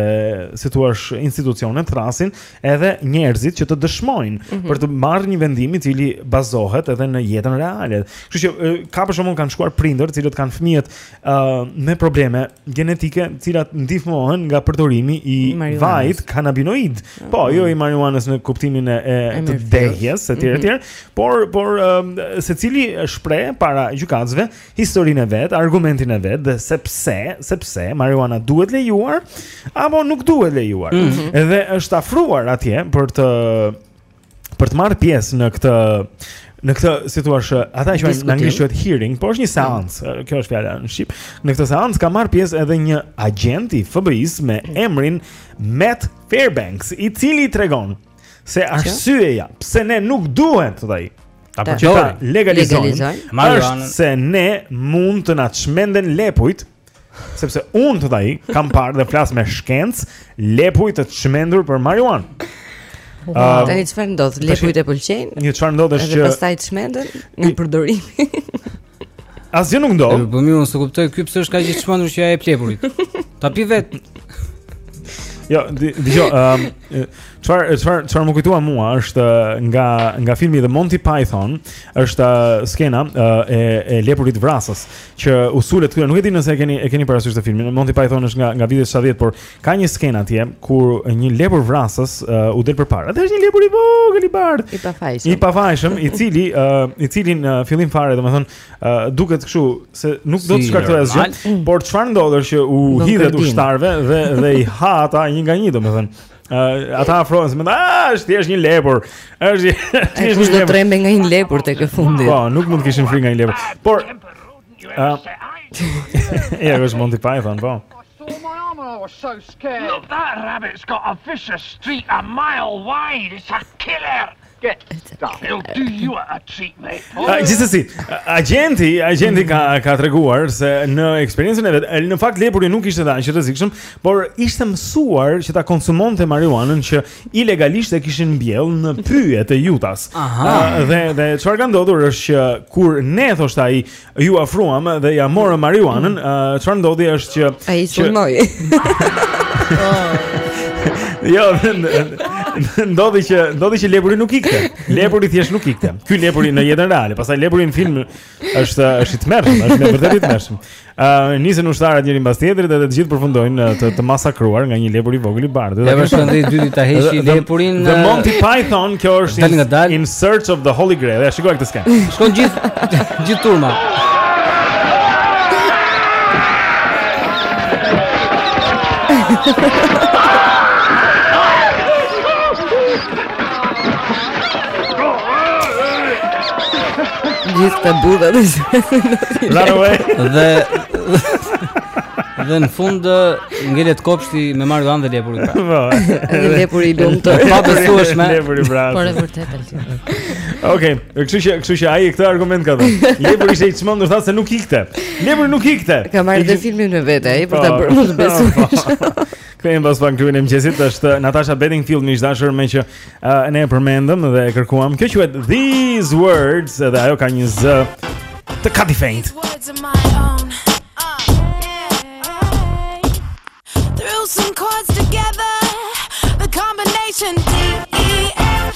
si t'i thuash institucionet thërrasin edhe njerëzit që të dëshmojnë mm -hmm. për të marrë një vendim i cili bazohet edhe në jetën reale. Kështu që uh, ka për shembull kanë shkuar prindër, të cilët kanë fëmijët ë uh, me probleme gjenetike, të cilat ndihmohen nga përdorimi i vajit kanabinoid. Mm -hmm. Po, jo i marijuanës në kuptimin e, e të dehjes etj etj. Mm -hmm. Por por um, secili shpreh para gjykatësve historinë e vet, argumentin e vet dhe sepse, sepse marijuana duhet lejuar apo nuk duhet lejuar. Mm -hmm. Edhe është afruar atje për të për të marrë pjesë në këtë në këtë si t'i thuash atë që në anglisht quhet hearing, por është një seancë, mm. kjo është fjala në shqip. Në këtë seancë ka marrë pjesë edhe një agjent i FBI-s me emrin Matt Fairbanks, i cili tregon Se arsyeja pse ne nuk duhet, thotë ai. Ta përdorim, legalizojmë. Është se ne mund të na çmenden lepujt, sepse unë thotë ai, kam parë dhe flas me shkencë, lepuj të çmendur për marijuanë. Ah, tani çfarë ndodh? Lepujt e pëlqejnë? Një çfarë ndodh është që pastaj çmenden në përdorim. Asgjë nuk ndodh. Po mirë, unë s'e kuptoj ky pse është kaq i çmendur që ia jep lepurit. Ta pijë vetë. Jo, dëgjoj, ehm, çfarë çfarë çfarë më kujtua mua është nga nga filmi The Monty Python, është skena e e lepurit vrasës që u sulet këtyre. Nuk e di nëse e keni e keni parasysh këtë filmin. Monty Python është nga nga vitet 70, por Ka një skenë atje ku një lepur vrasës uh, u del përpara. Dhe është një lepur i vogël i bardhë, i pafajshëm. I pafajshëm, i cili uh, i cili në fillim fare, domethënë, uh, duket kështu se nuk do të shkaktojë asgjë, mm. por çfarë ndodh është që u hidhet ushtarëve dhe dhe i ha ata një nga një, domethënë. Uh, ata afrohen se mendojnë, "Ah, është thjesht një lepur." Është thjesht një lepur. Si do trembesh nga një lepur tek e fundit. Po, nuk mund të kishim frikë nga një lepur. Por Ah. Ja, është Monty Python, po. I was so scared. Look, that rabbit's got a vicious streak a mile wide. It's a killer. Get stuffed. It'll do you a treat, mate. Ah, gjithsesi, agjenti, agjenti ka ka treguar se në eksperiencën e vet, në fakt lepuri nuk ishte dhe aq i rrezikshëm, por ishte mësuar që ta konsumonte marijuanën që ilegalisht e kishin mbjellë në pyje të Jutas. Aha. Uh, dhe dhe çfarë ka ndodhur është që kur ne thoshte ai iu afruam dhe ia morëm marijuanën, mm. uh, çfarë ndodhi është që ai sulmoi. Jo, ndodhi që ndodhi që lepuri nuk ikte. Lepuri thjesht nuk ikte. Ky lepuri në jetën reale, pastaj lepuri në film Është është i tmerrshëm, është me vërtetë i tmerrshëm. Ë uh, nisen ushtarët njëri mbas tjetrit dhe të gjithë përfundojnë uh, të, të masakruar nga një lepur i vogël i bardhë. Dhe është ndonjë dyti ta heqi lepurin. The uh, Monty Python, kjo është in, in Search of the Holy Grail. Ja shikoje këtë skenë. Shkon gjithë gjithë turma. Gjithë të burda dhe gjithë Run away Dhe Dhe në fund ngelet kopshti me marijuanë dhe lepuri pra po. Dhe lepuri i lumtur E pabesueshme Lepuri pra Por e vërtetë është Okej, kështu që kështu që ai këtë argument ka dhënë. Lepuri ishte i çmendur tha se nuk ikte. Lepuri nuk ikte. Ka marrë dhe filmin me vete ai për ta po. bërë më të besueshëm. Kthehem pas pak Klubin e Mëngjesit është Natasha Bedingfield miq të dashur meqë uh, ne e përmendëm dhe e kërkuam. Kjo quhet These Words dhe ajo ka një zë të katifenjtë. Threw some chords together the combination D E F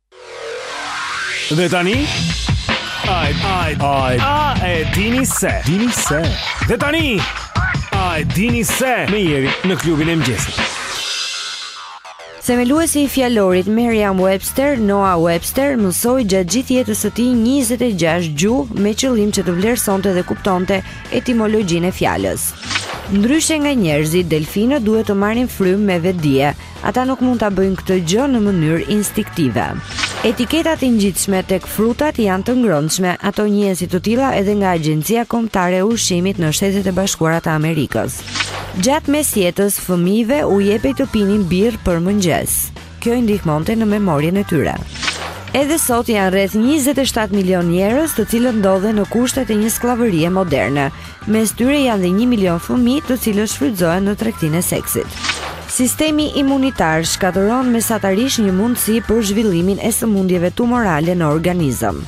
Dhe tani Ai ai ai a e dini se dini se Dhe tani Ai dini se me Jerin në klubin e mëngjesit Themeluesi i fjalorit Merriam Webster, Noah Webster, mësoi gjatë gjithë jetës së tij 26 gjuhë me qëllim që të vlerësonte dhe kuptonte etimologjinë e fjalës. Ndryshe nga njerëzit, delfinët duhet të marrin frymë me vetëdije. Ata nuk mund ta bëjnë këtë gjë në mënyrë instinktive. Etiketat e ngjitshme tek frutat janë të ngrënshme. Ato njihen si të tilla edhe nga Agjencia Kombëtare e Ushqimit në Shtetet e Bashkuara të Amerikës. Gjatë mesjetës, fëmijëve u jepej të pinin birrë për mëngjes. Kjo i ndihmonte në memorien e tyre. Edhe sot janë rreth njëzet e shtatë milionë njerëz të cilët ndodhen në kushtet e një skllavërie moderne. Mes tyre janë dhe një milion fëmijë të cilët shfrytëzohen në tregtinë e seksit. Sistemi imunitar shkatërron mesatarisht një mundësi për zhvillimin e sëmundjeve tumorale në organizëm.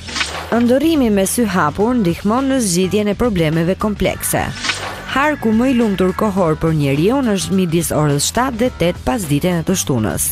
Ëndërrimi me sy hapur ndihmon në zgjidhjen e problemeve komplekse. Harku më i lumtur kohor për njeriun është midis orës 7 dhe 8 pasditen e të shtunës.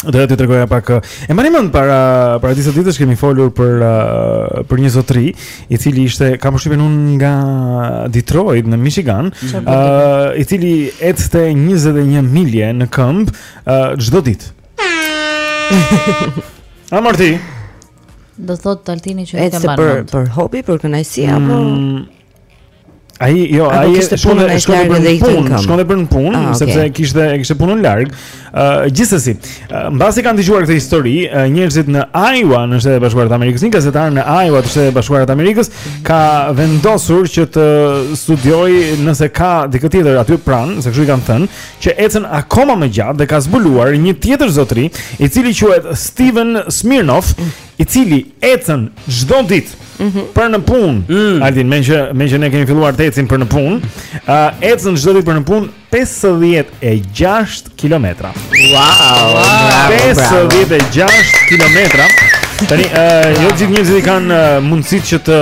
Do t'ju tregoja pak. E mbani mend para para disa ditësh kemi folur për uh, për një zotri, i cili ishte kam përshtypjen unë nga Detroit në Michigan, ë uh, i cili ecte 21 milje në këmbë çdo uh, ditë. E mban ti. Do thotë Altini që nuk e mban. Ecë për për hobi, për kënaqësi apo mm, Ai, jo, ai ishte punë, shkon për në punë, shkon për në punë, ah, sepse kishte kishte punën larg. Ë, uh, gjithsesi, uh, mbasi kanë dëgjuar këtë histori, uh, njerëzit në Iowa, në Shtetet e Bashkuara të Amerikës, një gazetar në Iowa të Shteteve të Bashkuara të Amerikës ka vendosur që të studiojë nëse ka dikë tjetër aty pranë, se kështu i kanë thënë, që ecën akoma më gjatë dhe ka zbuluar një tjetër zotëri, i cili quhet Steven Smirnov, i cili ecën çdo ditë mm -hmm. për në punë. Mm. Altin, meqë meqë ne kemi filluar të ecim për në punë, ë uh, ecën çdo ditë për në punë 56 kilometra. Wow, wow 56 kilometra. Tani, uh, jo gjithë njerëzit i kanë uh, mundësitë që të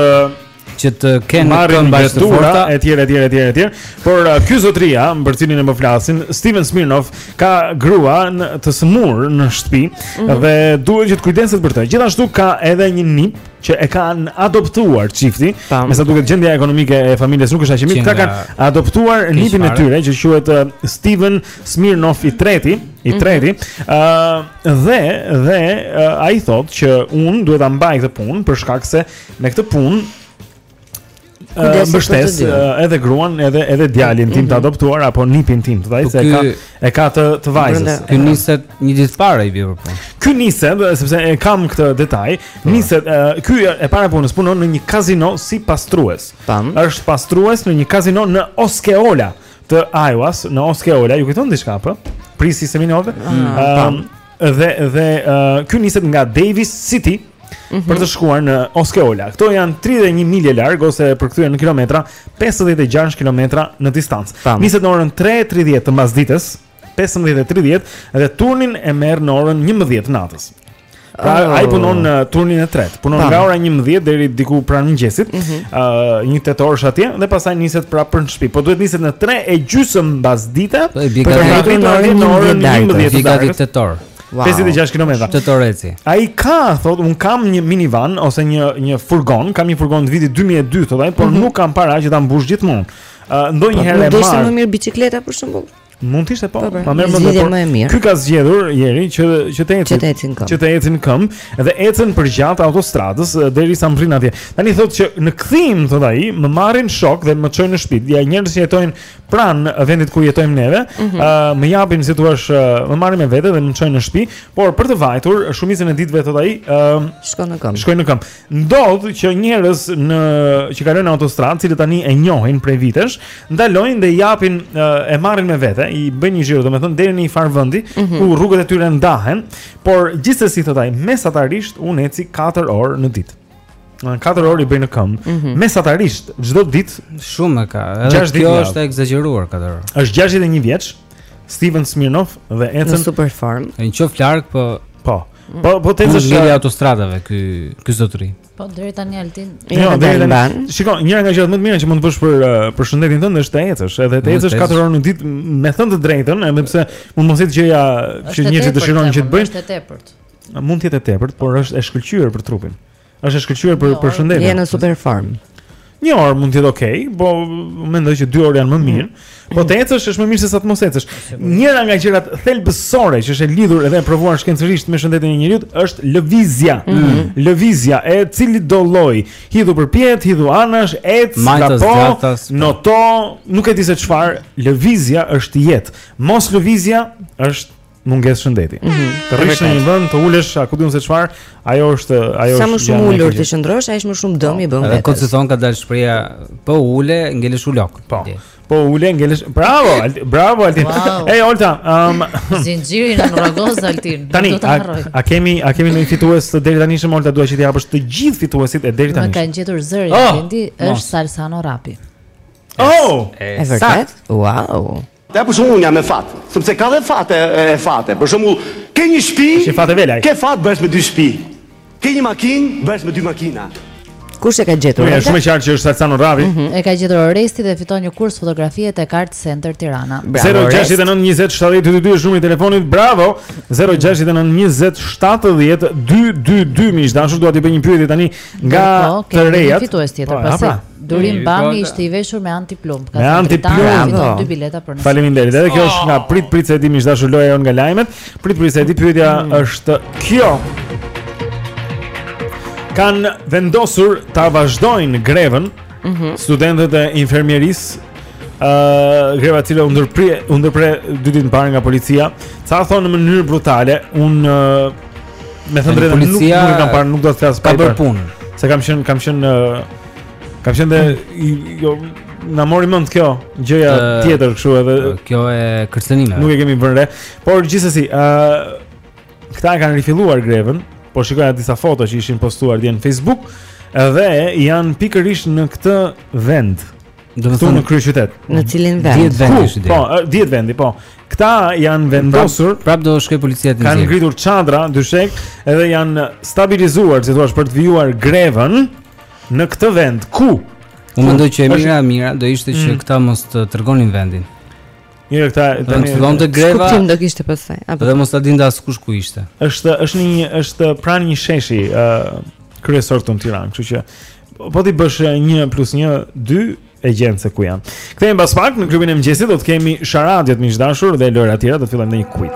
që të kenë këmbë kaq të forta etj etj etj etj. Por uh, ky zotria, për cilin po flasim, Steven Smirnov ka gruan të sëmurë në shtëpi mm -hmm. dhe duhet që të kujdeset për të. Gjithashtu ka edhe një nip që e kanë adoptuar çifti, me sa duket gjendja ekonomike e familjes nuk është aq e mirë, ata kanë adoptuar nipin e tyre që quhet uh, Steven Smirnov i treti, i mhm. treti. Ëh mm -hmm. uh, dhe dhe uh, ai thotë që unë duhet ta mbaj këtë punë për shkak se Në këtë punë Uh, mbështes edhe gruan edhe edhe djalin tim mm -hmm. të mhm. adoptuar apo nipin tim thaj po se ka e ka të të vajzës ky niset një ditë para i vjen po ky niset sepse e kam këtë detaj po. niset uh, ky e para punës punon në një kazino si pastrues Tamam. është pastrues në një kazino në Oskeola të Iowa's në Oskeola ju kujton diçka apo prisi seminove mm. um, Dhe dhe uh, ky niset nga Davis City mm -hmm. për të shkuar në Oskeola. Këto janë 31 milje larg ose përkthyer në kilometra, 56 kilometra në distancë. Niset në orën 3:30 të mbasdites, 15:30 dhe turnin e merr në orën 11 natës. Pra oh. ai punon në turnin e tretë. Punon nga ora 11 deri diku pranë mëngjesit. Mm -hmm. uh, një tetorësh atje dhe pastaj niset prapë për në shtëpi. Po duhet niset në 3 e gjysëm mbas dite. Po e bie gati në orën 11 të Bie gati tetë orë. Wow. 56 km. Tetë orë ecje. Ai ka, thotë, unë kam një minivan ose një një furgon, kam një furgon të vitit 2002 thotë, por mm -hmm. nuk kam para që ta mbush gjithmonë. Uh, ndonjëherë po, e marr. Do të ishte më mirë bicikleta për shembull. Mund të ishte po, po, po. ma merr mendja më e mirë. Ky ka zgjedhur njeri që që të ecin, që të ecin këmbë, që të ecin këmbë dhe ecën përgjatë autostradës derisa mbrin atje. Tani thotë që në kthim thotë ai, më marrin shokë dhe më çojnë në shtëpi. Ja njerëz që jetojnë pranë vendit ku jetojmë neve, ë mm -hmm. uh, më japin si thuhet më marrin me vete dhe më çojnë në shtëpi, por për të vajtur shumicën e ditëve thotë ai, ë uh, shkon në këmbë. Shkon në këmbë. Ndodh që njerëz në që kalojnë në autostradë, të cilët tani e njohin prej vitesh, ndalojnë dhe i japin e marrin me vete, i bëjnë një xhiro, domethënë deri në një farë vendi mm -hmm. ku rrugët e tyre ndahen, por gjithsesi thotë ai, mesatarisht unë eci 4 orë në ditë. 4 orë i bëj në këmbë. Mm -hmm. Mesatarisht çdo ditë shumë e ka. Edhe kjo është e ekzagjeruar 4 orë. Është 61 vjeç. Steven Smirnov dhe ecën në super formë. Në qoftë larg po po. Po po të ecësh në rrugë autostradave ky ky zotëri. Po deri tani Altin. Jo, deri tani. Shiko, njëra nga gjërat më të mira që mund të bësh për uh, për shëndetin tënd është të ecësh, edhe të ecësh 4 orë në ditë, me thënë të drejtën, edhe pse mund mos jetë gjëja që njerëzit dëshirojnë që të bëjnë. Është e tepërt. Mund të jetë e tepërt, por është e shkëlqyer për trupin. Është e shkëlqyer për për shëndetin. Je në super formë. Një orë mund të jetë okay, po mendoj që 2 orë janë më mm. mirë. Po të ecësh është më mirë se sa të mos ecësh. Njëra nga gjërat thelbësore që është e lidhur edhe e provuar shkencërisht me shëndetin e njeriut është lëvizja. Mm -hmm. Lëvizja e cilitdo lloj, hidhu përpjetë, hidhu anash, ec, apo, po. noto, nuk e di se çfarë, lëvizja është jetë. Moslëvizja është mungesë shëndeti. Mm -hmm. Të rrish në një vend, të ulesh, a ku diun se çfarë, ajo është, ajo është. Sa më shumë ulur ti qëndrosh, aq më shumë dëm i bën vetes. Edhe kot s'thonë ka dalë shprehja, po ule, ngelesh ulok. Po. Po ule, ngelesh. Bravo, Alti, bravo Altin. Wow. Ej Olta, um, zinxhiri në Rrogozhinë Altin. Tani, do ta harroj. A, a kemi, a kemi një fitues të deritanishëm Olta, dua që t'i japësh të gjithë fituesit e deri tani. Ma kanë gjetur zërin, oh, Altin, është Salsano Rrapi. Oh, e vërtetë? Wow. Te për shembull unë jam me fat, sepse ka dhe fate e fate. Për shembull, ke një shtëpi, është një fat e velaj. Ke fat bëhesh me dy shtëpi. Ke një makinë, bëhesh me dy makina. Kush e ka gjetur? Është shumë e qartë që është Salsano Rrapi. Mm -hmm. E ka gjetur Oresti dhe fiton një kurs fotografie te Art Center Tirana. 069 20 70 22 është numri i telefonit. Bravo. 069 20 70 222 miq dashur, dua t'ju bëj një pyetje tani nga të rejat. Fitues tjetër, po, pasi. Durim Bami ishte i veshur me antiplumb. Ka thënë antiplumb, Britani fiton po. dy bileta për nesër. Faleminderit. Edhe kjo është nga oh. prit prit se di miq të dashur loja jonë nga lajmet. Prit prit se di pyetja mm. është kjo. Kanë vendosur ta vazhdojnë grevën mm -hmm. studentët e infermierisë ë uh, greva e cila u ndërpre u ndërpre dy ditë më parë nga policia. Ca thonë në mënyrë brutale, unë uh, Me thënë të drejtën, nuk nuk e kam parë, nuk do të flas pa bërë punë. Se kam qenë, kam qenë kam qenë hmm. jo na mori mend kjo gjëja tjetër kështu edhe kjo e kërcënimeve. Nuk e kemi vënë re, por gjithsesi, ë uh, këta e kanë rifilluar grevën, po shikoja disa foto që ishin postuar dje në Facebook, edhe janë pikërisht në këtë vend. Domethënë në kryeqytet. Në cilin vend? Te vendi është ideja. Po, te vendi, po. Këta janë vendosur, prapë do të shkojë policia t'i nxjerrë. Kanë ngritur çadra, dyshekë, edhe janë stabilizuar, si thua, për të vijuar grevën në këtë vend. Ku? Unë mendoj që e mira, mira do ishte që mm. këta mos të tregonin vendin. Mirë këta tani do të donte greva. Kuptim do kishte pastaj. Apo dhe mos ta dinte askush ku ishte. Është është në një është pranë një sheshi ë uh, kryesor këtu në Tiranë, kështu që po, po t'i bësh 1 plus 1 2 e gjen se ku janë. Kthehemi pas pak në klubin e mëngjesit, do të kemi Sharadion miq dashur dhe lojëra të tjera, do të fillojmë me një quiz.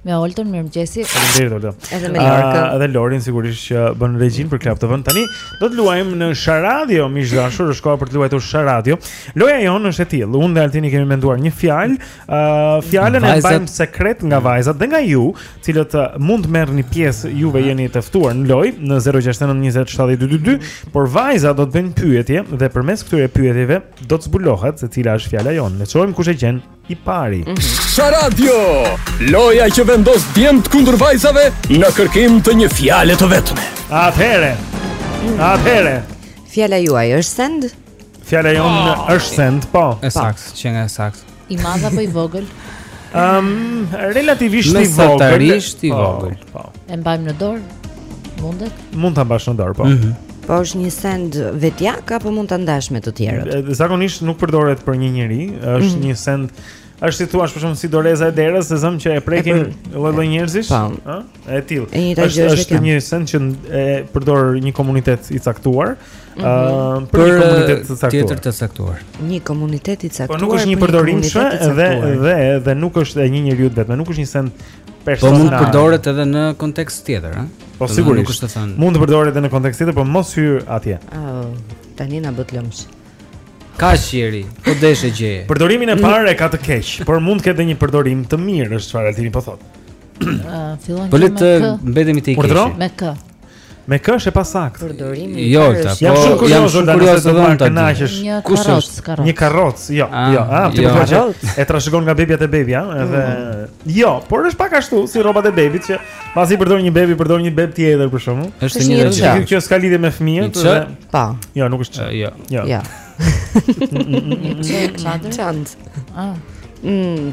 Me Oltën, mirëmëngjesi. Faleminderit Olta. Edhe me Lorkën. Ah, edhe Lorin sigurisht që bën regjinë për Club TV. Tani do të luajmë në Sharadio, miq dashur, është koha për të luajtur Sharadio. Loja jonë është e tillë. Unë dhe Altini kemi menduar një fjalë, ë uh, fjalën e mbajmë sekret nga vajzat dhe nga ju, të cilët uh, mund të merrni pjesë, juve jeni të ftuar në lojë në 0692070222, por vajzat do të bëjnë pyetje dhe përmes këtyre pyetjeve do të zbulohet se cila është fjala jonë. Le të shohim kush e gjen. i pari. Mm -hmm. Sharadë, loja që vendos djemtë kundër vajzave në kërkim të një fjale të vetme. Atëhere, atëhere. Fjala juaj është send? Fjala jonë oh. është send, po. E saktë, që nga e saktë. I madh apo i vogël? Um, relativisht i vogël. Mesatarisht i po, vogël. Po, po. E mbajmë në dorë? Mundet? Mund ta mbash në dorë, po. Mm -hmm. Po është një send vetjak apo mund ta ndash me të tjerët? Zakonisht nuk përdoret për një njeri, është mm -hmm. një send është si thua, për shembull si doreza e derës, ta zëmë që e prekin lloj-lloj njerëzish, po. ëh, e tillë. Është është një send që e përdor një komunitet i caktuar, ëh, mm -hmm. për një komunitet të caktuar. Tjetër të caktuar. Një komunitet i caktuar. Po nuk është një përdorim dhe dhe dhe nuk është e një njeriu vetëm, nuk është një send personale. Po mund të përdoret edhe në kontekst tjetër, ha? Po sigurisht. Mund të përdoret edhe në kontekst tjetër, por mos hyr atje. Oh, tani na bëtë lëmsh. Kaq ishte, po deshe e gjeje. Përdorimin e parë e ka të keq, por mund të ketë një përdorim të mirë, është çfarë Altini po thotë. Ëh, fillon me. Po le të mbetemi te i keqi. Me k. Me k është e pasaktë? Përdorimi i parë. Jo, jam shumë kurioz të dëgjoj se do të kënaqesh. Kush është? Një karrocë, jo, ah, jo. Ah, ti po thua e trashëgon nga bebia te bebia, ah, edhe mm. jo, por është pak ashtu si rrobat e bebit që pasi përdor një bebi, përdor një beb tjetër për shembull. Është një gjë që s'ka lidhje me fëmijët, edhe po. Jo, nuk është. Eh, jo. Jo. Një çadër. Ah. Mm.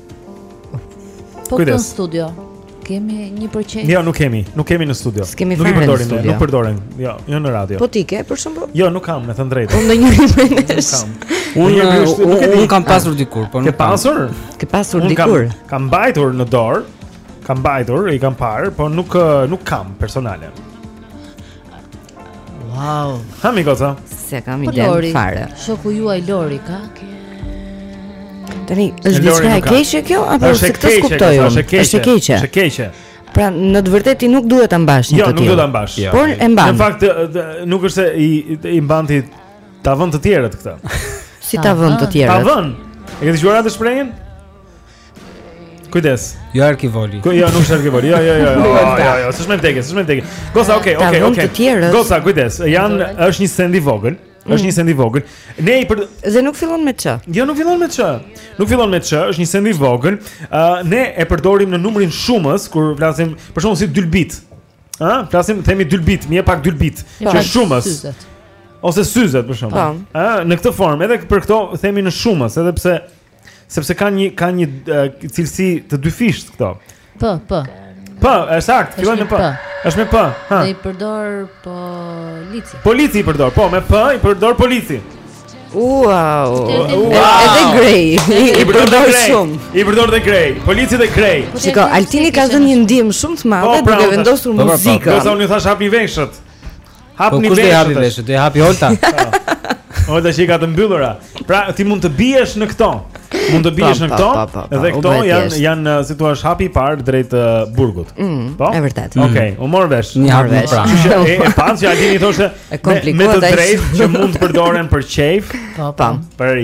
Po këtu në studio kemi një për qejf. Jo, nuk kemi, nuk kemi në studio. Nuk i përdorim, studio. nuk përdorim. Jo, jo në radio. Po ti ke për shembull? Jo, nuk kam, me thënë të drejtën. Po ndonjëri prej nesh. Unë nuk e di. kam pasur dikur, po nuk. Ke pasur? Ke pasur dikur. Kam mbajtur në dorë. Kam mbajtur, i kam parë, po nuk nuk kam personale. Wow. Hë mi goca. S'e kam, po, ide fare. Shoku juaj Lori ka. Tani, është diçka e keqe kjo apo se këtë s'kuptoj unë? Është e keqe. Është e keqe. Është e keqe. Pra në të vërtetë ti nuk duhet ta mbash një jo, të tillë. Jo, nuk duhet ta mbash. Jo, Por e mban. Në fakt nuk është se i i mban ti ta vënë të tjerët këtë. Si ta vënë të tjerët? Ta vënë. E ke dëgjuar atë shprehjen? Kujdes. Jo arkivoli. Ku jo nuk është arkivoli. Jo jo jo. Jo jo, jo s'është me vdekje, s'është me vdekje. Goca, okay, okay, okay. Goca, kujdes. Jan është një send i vogël. Mm. Është një send i vogël. Ne i për dhe nuk fillon me ç. Jo nuk fillon me ç. Nuk fillon me ç, është një send i vogël. Ë ne e përdorim në numrin shumës kur flasim për shembull si dylbitë. Ë, flasim themi dylbitë, më jep pak dylbitë, jo, që është shumës. Ose syzet për shembull. Po. Ë, në këtë formë edhe për këto themi në shumës, edhe pse Sepse kanë një kanë një cilësi të dyfishtë këto. P, P. P, është saktë, fillon me P. Është me P. Ha. Ne i përdor polici. Polici i përdor, po me P i përdor polici. Wow. Edhe Grey. I përdor shumë. I përdor dhe Grey. Polici dhe Grey. Po, Shiko, Altini ka dhënë një ndihmë shumë të madhe po, duke vendosur muzikën. Do të thonë thash hapni veshët. Hapni po, veshët. Po kush do hapi veshët? Do hapi Olta. Olta që i ka të mbyllura. Pra ti mund të biesh në këto. Mund të biesh në këto. Dhe këto janë janë si thua hapi i parë drejt uh, burgut. Mm, po. Është vërtet. Mm. Okej, u mor vesh. Një hap vesh. Pra. Që e, e panë që Altini thoshte me, me të drejtë që mund të përdoren për qejf. Po, po. Për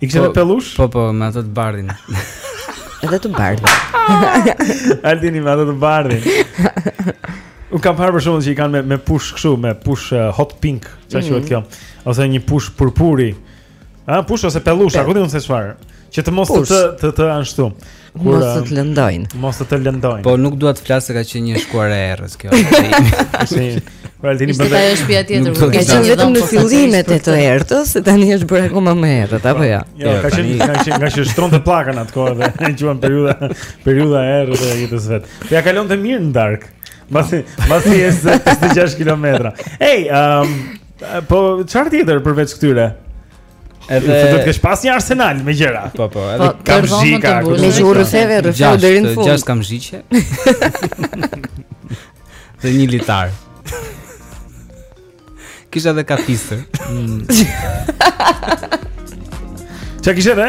I kishe po, pellush? Po, po, me atë të bardhin. Edhe të bardhin. Altini me atë të bardhin. Unë kam parë për shembull që i kanë me me push kështu, me push uh, hot pink, çfarë mm -hmm. kjo? Ose një push purpuri. A push ose pellush, a ku di unë se çfarë? Që të mos të të të ashtu. Kur mos të lëndojnë. Mos të lëndojnë. Po nuk dua të flas se ka qenë një shkuar e errët kjo. Është Pra Altini bën. Ishte ajo shtëpia tjetër. Ka qenë vetëm në fillimet e të errëtës, se tani është bërë akoma më errët, apo jo? Jo, ka qenë ka qenë ngaqë shtronte pllaka në atë kohë dhe e quajmë periudha periudha e errët e jetës vet. Po ja kalonte mirë në darkë. Mbasi mbasi është 6 kilometra. Ej, ehm, po çfarë tjetër përveç këtyre? Edhe se do të kesh pas një arsenal me gjëra. Po po, edhe po, kamxhika. Meqë u rrëfeve rrëfehu deri në fund. Gjashtë kamxhiqe. Dhe një litar. Kisha edhe kapistër. Mm. Çka kishe dhe?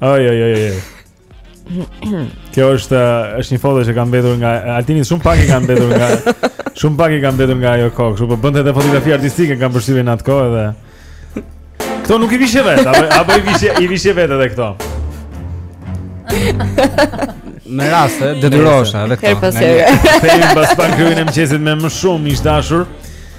Oj oj oj oj. Kjo është është një foto që ka mbetur nga Altini shumë pak i kanë mbetur nga shumë pak i kanë mbetur nga ajo kohë, kështu po bënte edhe fotografi artistike kam përshtypjen atë kohë edhe. Kto nuk i vishje vetë, apo apo i vishje i vishje vetë edhe këto. Në rast, detyrohesh edhe këto. Kthehemi pas pak klubin e mëngjesit me më shumë miq të dashur.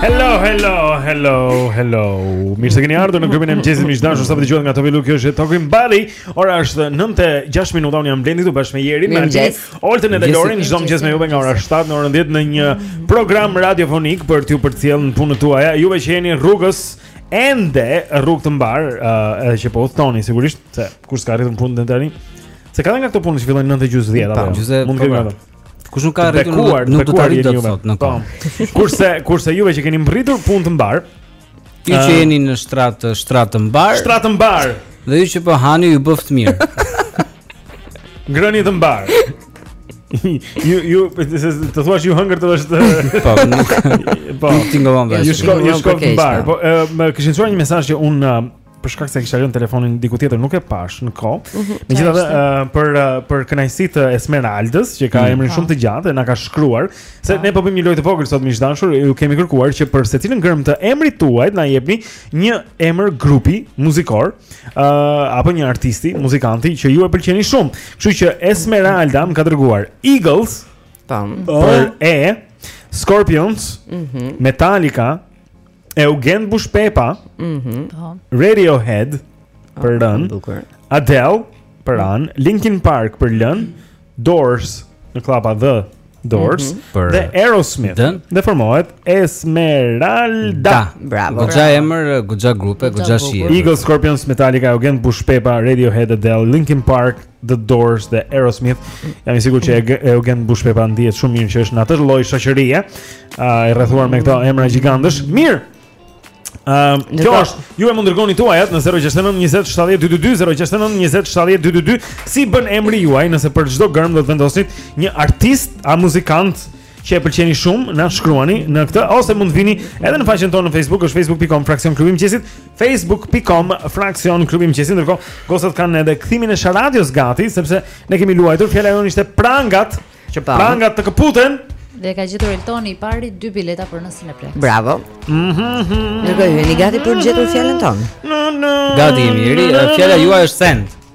Hello, hello, hello, hello. Mirë se keni ardhur në klubin e mëngjesit miq të dashur. Sapo dëgjuat nga Tove Lo, kjo është Talking Body. Ora është 9:06 minuta. Unë jam Blendi këtu bashkë me Jerin, me Altin, Oltën dhe Lorin. Çdo mëngjes me ju nga ora 7 në orën 10 në një program radiofonik për t'ju përcjellë në punët tuaja. Ju që jeni rrugës ende rrugë të mbarë, uh, edhe që po udhëtoni sigurisht se kush ka arritur në punë tani. Se ka nga këto punë që fillojnë 9:40 apo. Jo? Mund të kemi. Kush nuk ka arritur bekuar, nuk do të arrijë dot sot në kohë. Po. Kurse kurse juve që keni mbërritur punë të mbarë, ju që jeni në shtrat shtrat të mbarë. Shtrat të mbarë. Dhe ju që po hani ju bëftë mirë. Ngrënie të mbarë. Ju ju të thua ju hëngër të është po nuk po tingëllon vetë. Ju shkon ju shkoftë mbarë. Po më kishin çuar një mesazh që un për shkak se kisha lënë telefonin diku tjetër, nuk e pashë në kohë. Mm -hmm, Megjithatë, uh, për uh, për kënaqësi të Esmeraldës, që ka mm. emrin shumë të po. gjatë dhe na ka shkruar, se pa. Po. ne po bëjmë një lojë të vogël sot miq të dashur, ju kemi kërkuar që për secilën gërmë të emrit tuaj na jepni një emër grupi muzikor, uh, apo një artisti, muzikanti që ju e pëlqeni shumë. Kështu që Esmeralda më ka dërguar Eagles, tam, për oh. E, Scorpions, mm -hmm. Metallica, Eugen Bushpepa, mhm, po. Radiohead ah, për rën, Adele për anë, mm. Linkin Park për lën, Doors në kllapa The Doors mm -hmm. dhe Aerosmith. Dën? Dhe formohet Esmeralda. Da. Bravo. Goxha emër, goxha grupe, goxha shije. Eagles, Scorpions, Metallica, Eugen Bushpepa, Radiohead, Adele, Linkin Park, The Doors dhe Aerosmith. Jam i sigurt që Eugen Bushpepa ndihet shumë mirë që është në atë lloj shoqërie, ë uh, i rrethuar me këto emra gjigantësh. Mirë. Ëm, uh, kjo është, ju mund t'i dërgoni tuajat në 069 20 70 222 069 20 70 222. Si bën emri juaj nëse për çdo gërmë do të vendosni një artist a muzikant? që e pëlqeni shumë, na shkruani në këtë ose mund të vini edhe në faqen tonë në Facebook, është facebook.com fraksion klubi i mëngjesit, facebook.com fraksion klubi i mëngjesit. Ndërkohë, gocat kanë edhe kthimin e Sharadios gati, sepse ne kemi luajtur, fjala jonë ishte prangat, që po. prangat të këputen. Dhe ka gjetur Eltoni i pari dy bileta për në Cineplex. Bravo. Mhm. Mm Ndërkohë, jeni gati për të gjetur fjalën tonë. Gati jemi, fjala juaj është send.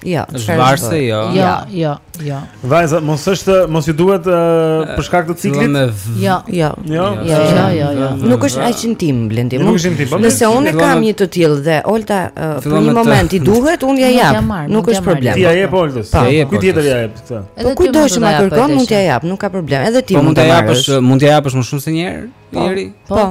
Jo, çfarë? Vajza jo. Jo, jo, jo. Vajza, mos është, mos ju duhet uh, për shkak të ciklit? Me... Jo, jo. Jo, jo, jo, jo. jo. Nuk është aq intim Blendi. Nuk është intim. Po nëse unë kam një të tillë dhe Olta uh, për një moment i duhet, unë ja jap. Nuk është problem. Ti ja jep Oltës. Po, ja, kujt tjetër ja jep këtë? Po kujtdo që ma kërkon, mund t'ja jap, nuk ka problem. Edhe ti po, mund t'ja japësh, mund t'ja japësh më shumë se një herë? Po. po.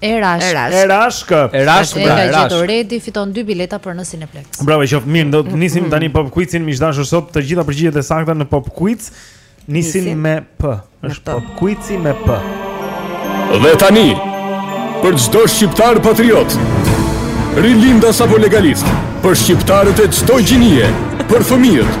Erashkë. Erashkë. Erashkë. Erashkë. Pra, erashkë. Erashkë. Redi fiton dy bileta për në Cineplex. Bravo, qoftë mirë. Do të nisim tani Pop Quizin, miq të dashur sot, të gjitha përgjigjet e sakta në Pop Quiz. Nisin me P. Është Pop Quizi me P. Dhe tani, për çdo shqiptar patriot, rilindas apo legalist, për shqiptarët e çdo gjinie, për fëmijët,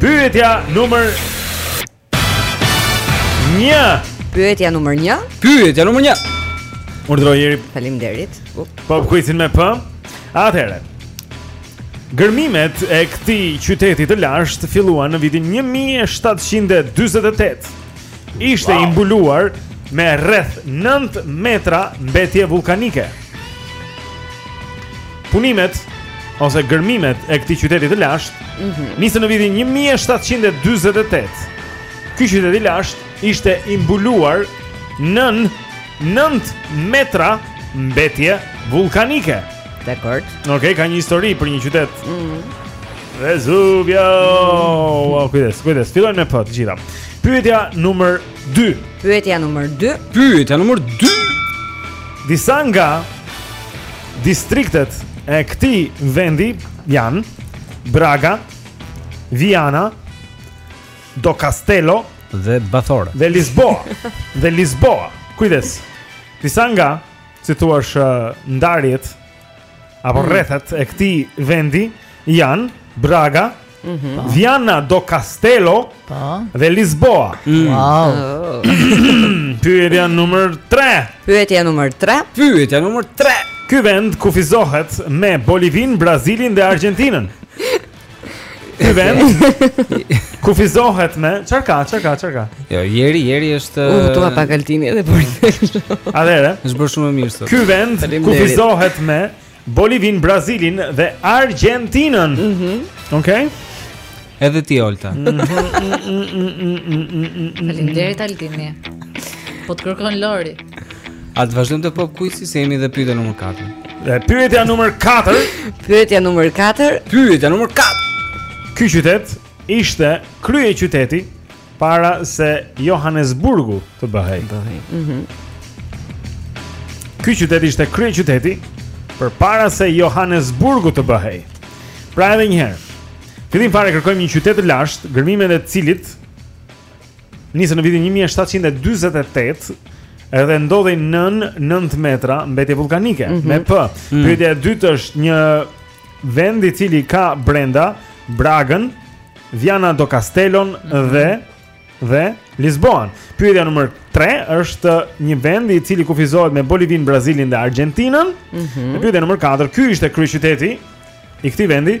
Pyetja numër 1. Pyetja numër 1. Pyetja numër 1. Urdhëro Eri. Faleminderit. Pop Quizin me p. Atëherë. Gërmimet e këtij qyteti të lashtë filluan në vitin 1748. ishte wow. i mbuluar me rreth 9 metra mbetje vullkanike. Punimet ose gërmimet e këtij qyteti të lashtë mm -hmm. nisën në vitin 1748. Ky qytet i lashtë ishte i mbuluar nën 9 metra mbetje vullkanike. Dakord. Okej, okay, ka një histori për një qytet. Mm -hmm. Vezuvi. Wow, kujdes, kujdes. Fillojmë me p të gjitha. Pyetja numër 2. Pyetja numër 2. Pyetja numër 2. Disa nga distriktet e këtij vendi janë Braga, Viana do Castelo dhe Bathora. Dhe Lizboa. dhe Lizboa. Kujdes. Disa nga si thua ndarjet apo mm. rrethet e këtij vendi janë Braga, mm -hmm. Viana do Castelo po. Po. dhe Lizboa. Mm. Wow. Oh. Pyetja numër 3. Pyetja numër 3. Pyetja numër 3. Ky vend kufizohet me Bolivinë, Brazilin dhe Argjentinën. Ky vend kufizohet me çka, çka, çka? Jo, Jeri, Jeri është U votua pak Altini edhe po. Atëre, është bërë shumë mirë sot. Ky vend kufizohet me Bolivinë, Brazilin dhe Argjentinën. Mhm. Mm Okej. Okay? Edhe ti Olta. Faleminderit Altini. Po të kërkon Lori. A të vazhdojmë te pop kuizi se jemi te pyetja numër 4 Te pyetja numër 4 Pyetja numër 4 Pyetja numër 4 Ky qytet ishte kryeqyteti para se Johannesburgu të bëhej Bëhej mhm. Ky qytet ishte kryeqyteti përpara se Johannesburgu të bëhej Pra edhe njëherë Në fillim fare kërkojmë një qytet të lashtë, gërmimet e të cilit Nisën në vitin 1748 Edhe ndodhej nën 9 metra mbetje vullkanike mm -hmm. Me pë mm. Pyetja e dytë është një vend i cili ka brenda Bragën, Viana do Castelon mm -hmm. dhe dhe Lizboan. Pyetja nr. 3 është një vend i cili kufizohet me Bolivinë, Brazilin dhe Argjentinën. Mm -hmm. Pyetja nr. 4, ky ishte kryeqyteti i këtij vendi,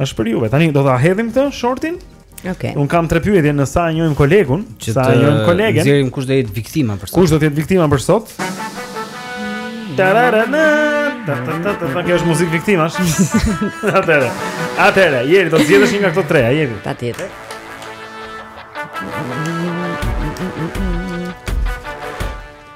Është për juve. Tani do ta hedhim këtë shortin. Okej. Okay. Un kam tre pyetje në sa e njohim kolegun, në sa e njohim kolegen. Nxjerrim kush do të jetë viktima për sot. Kush do të jetë viktima për sot? Tararana. Kjo është muzikë viktimash. Atëre. Atëre, Jeri do të zgjedhësh një nga këto tre, a Jeri? Patjetër.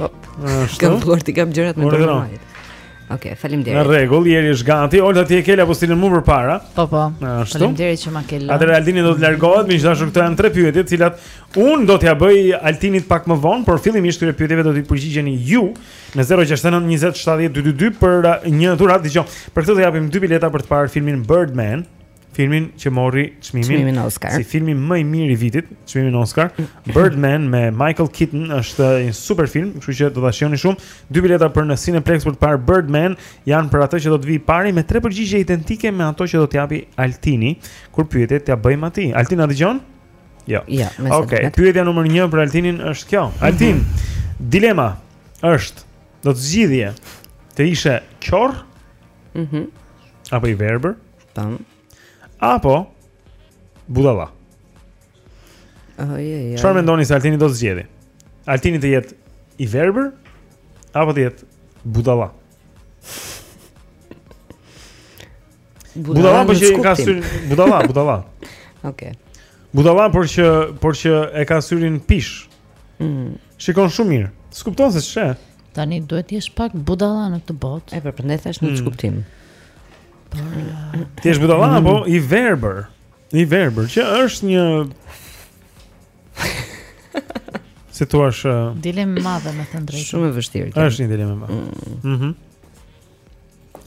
Op. Kam duart, i kam gjërat me dorë. Okej, faleminderit. Në rregull, Erjoni është gati. Olta ti e ke laptopin mu përpara. Po po. Faleminderit që ma ke lënë. Atëherë Altini do të largohet, miq të dashur, këto janë tre pyetje, të cilat unë do t'ia bëj Altinit pak më vonë, por fillimisht këtyre pyetjeve do t'i përgjigjeni ju në 069 20 70 222 për uh, një dhuratë dëgjoj. Për këtë do japim dy bileta për të parë filmin Birdman. filmin që mori çmimin Oscar. Si filmi më i mirë i vitit, çmimin Oscar, Birdman me Michael Keaton është një super film, kështu që do ta shijoni shumë. Dy bileta për në Cineplexx për të parë Birdman janë për atë që do të vijë i pari me tre përgjigje identike me ato që do të japi Altini kur pyetjet t'ia bëjmë atij. Altin, a dëgjon? Jo. Ja, jo, Okej, okay, pyetja numër 1 për Altinin është kjo. Mhm. Altin, mm -hmm. dilema është do të zgjidhje të ishe qorr? Mhm. Mm apo i verbër? Tam. Apo budalla. Oh, je, je. Çfarë mendoni se Altini do të zgjedhë? Altini të jetë i verbër apo të jetë budalla? Budalla po që ka sy budalla, budalla. Okej. Budalla por që por që e ka syrin pish. Mm. Shikon shumë mirë. S'kupton se ç'është. Tani duhet të jesh pak budalla në këtë botë. E pra, prandaj thashë në mm. ç'kuptim. Të jesh budalla apo mm. i verbër? I verbër që është një Se ç'të është uh... Dilemë e madhe me të drejtë Shumë e vështirë kjo. është një dilemë e madhe mm. Mhm mm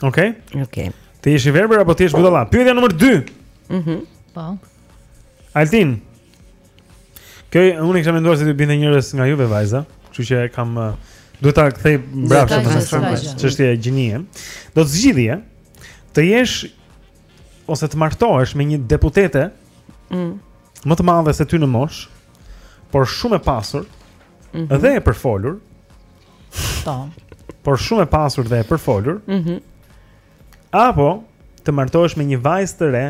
Okej okay. okay. Të jesh i verbër apo të jesh budalla? Pyetja numër 2 Mhm mm Po Altin Kjo unë e kisha menduar se do binte njëra nga juve vajza, kështu që e kam duhet ta kthej mbrapsht atë çështje gjinie. Do të zgjidhje të jesh ose të martohesh me një deputete mm. më të madhe se ty në moshë, por shumë e pasur mm -hmm. dhe e përfolur. Po. Por shumë e pasur dhe e përfolur. Mhm. Mm apo të martohesh me një vajzë të re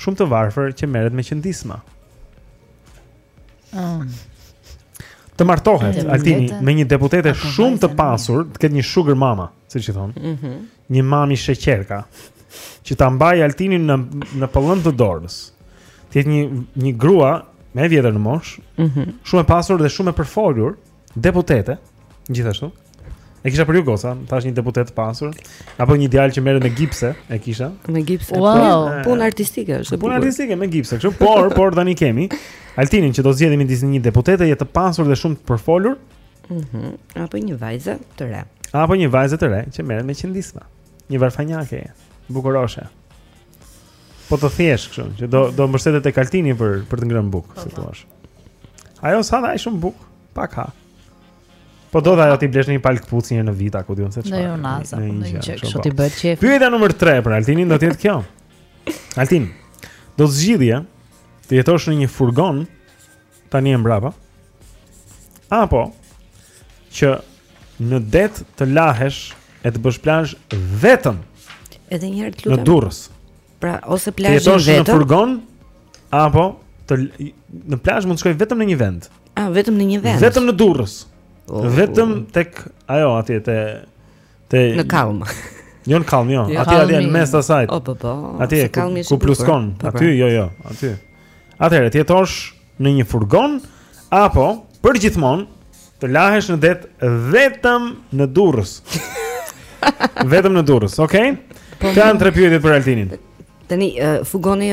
Shumë të varfër që merret me qëndisma. Ëm. Um. Të martohet mm, Altini me një deputete shumë të pasur, të ketë një sugar mama, siç i thonë. Mhm. Mm një mami sheqerka që ta mbajë Altinin në në pëllëmbë të dorës. Të jetë një një grua më e vjetër në moshë, mm -hmm. shumë e pasur dhe shumë e përfolur, deputete, gjithashtu. E kisha për ju goca, thashë një deputet të pasur, apo një djalë që merret me gipse, e kisha. Me gipse. Wow, punë artistike është. Punë artistike me gipse, kështu. Por, por tani kemi Altinin që do zgjedhi midis një deputeteje të pasur dhe shumë të përfolur. Mhm. Mm apo një vajzë të re. Apo një vajzë të re që merret me qëndisma. Një varfanjake. Bukuroshe. Po të thjesht kështu, që do do mbështetet tek Altini për për të ngrënë bukë, si thua. Ajo s'ha shumë bukë, pak ha. Po do të ajo t'i blesh një palë këpucë një herë në vit apo ku di unë se çfarë. Në naza, në një çështë po. t'i bëhet qejf. Pyetja numër 3 për Altinin do të jetë kjo. Altin, do të zgjidhje të jetosh në një furgon tani e mbrapa. Apo që në det të lahesh e të bësh plazh vetëm. Edhe një herë të lutem. Në Durrës. Pra, ose plazhin vetëm. Të jetosh në furgon apo të në plazh mund të shkoj vetëm në një vend. Ah, vetëm në një vend. Vetëm në Durrës. Oh, vetëm tek ajo atje te Te Në Kallm. Jo në Kallm, jo. jo aty aty në mes të asaj. Po po po. Aty ku pluskon. Po, po. Aty jo jo, aty. Atëherë të jetosh në një furgon apo përgjithmonë të lahesh në det vetëm në Durrës. vetëm në Durrës, okay? Po, Këto janë tre pyetjet për Altinin. Tani uh, furgoni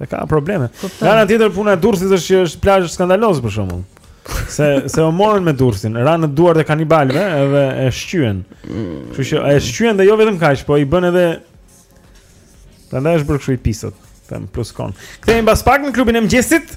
Dhe ka probleme. Nga ana tjetër puna e Durrësit është që është plazh skandaloz për shembull. Se, se u morën me Durrësin, ra në duart e kanibalëve edhe e shqyen. Kështu që e shqyen dhe jo vetëm kaq, po i bën edhe... Prandaj është bërë kështu i pisët. Them pluskon. Kthehemi pas pak në klubin e mëngjesit.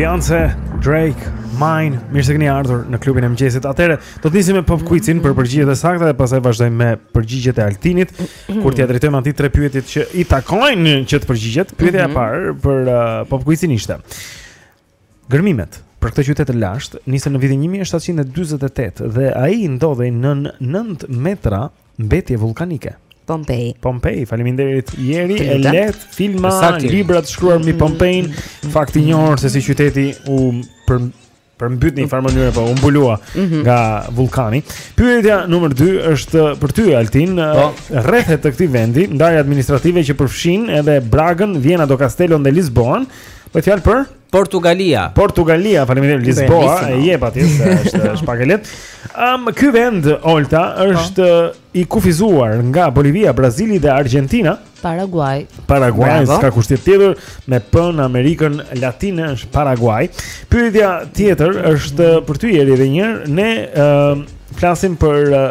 Beyonce, Drake, Mine, mirë se keni ardhur në klubin e mëngjesit. Atëherë, do të nisim me pop quizin për përgjigjet e sakta dhe pastaj vazhdojmë me përgjigjet e Altinit, kur t'ia drejtojmë atij tre pyetjet që i takojnë që të përgjigjet. Pyetja e mhm. parë për uh, pop quizin ishte: Gërmimet për këtë qytet të lashtë nisën në vitin 1748 dhe ai ndodhej nën 9 metra mbetje vullkanike. Pompei. Pompei, faleminderit Eri, e lehtë, filma, Saktë. libra të shkruar mbi Pompein, fakt i njohur se si qyteti u për përmbyt në një farë mënyre, po u mbulua Mhm. nga vullkani. Pyetja numër 2 është për ty Altin, Po. rrethe të këtij vendi, ndarja administrative që përfshin edhe Bragën, Viana do Castelon dhe Lisbonën, Po fjala për Portugalia. Portugalia, faleminderit Lisboa, e jep aty se është është pak e lehtë. Ëm um, ky vend Olta po. është oh. i kufizuar nga Bolivia, Brazili dhe Argjentina. Paraguay. Paraguay s'ka shtet tjetër me P në Amerikën Latine është Paraguay. Pyetja tjetër është për ty Eri edhe një herë, ne ëm um, flasim për uh,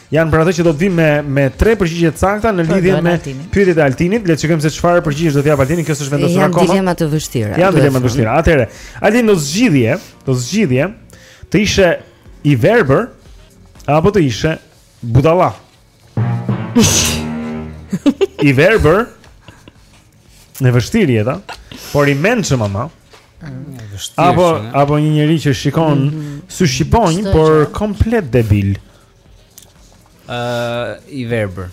Janë për atë që do të vijë me me tre përgjigje të sakta në lidhje me pyetjet e Altinit, le të shikojmë se çfarë përgjigjesh do të japë Altini, kjo s'është vendosur akoma. Janë dilema të vështira. Janë dilema të vështira. Atëherë, Altin, do zgjidhje, do zgjidhje të ishe i verbër apo të ishe budalla. I verbër, e vështirë jeta, por i mençëm ama. Apo apo një njeri që shikon mm -hmm. sy shqiponjë, por komplet debil. uh, i verbër.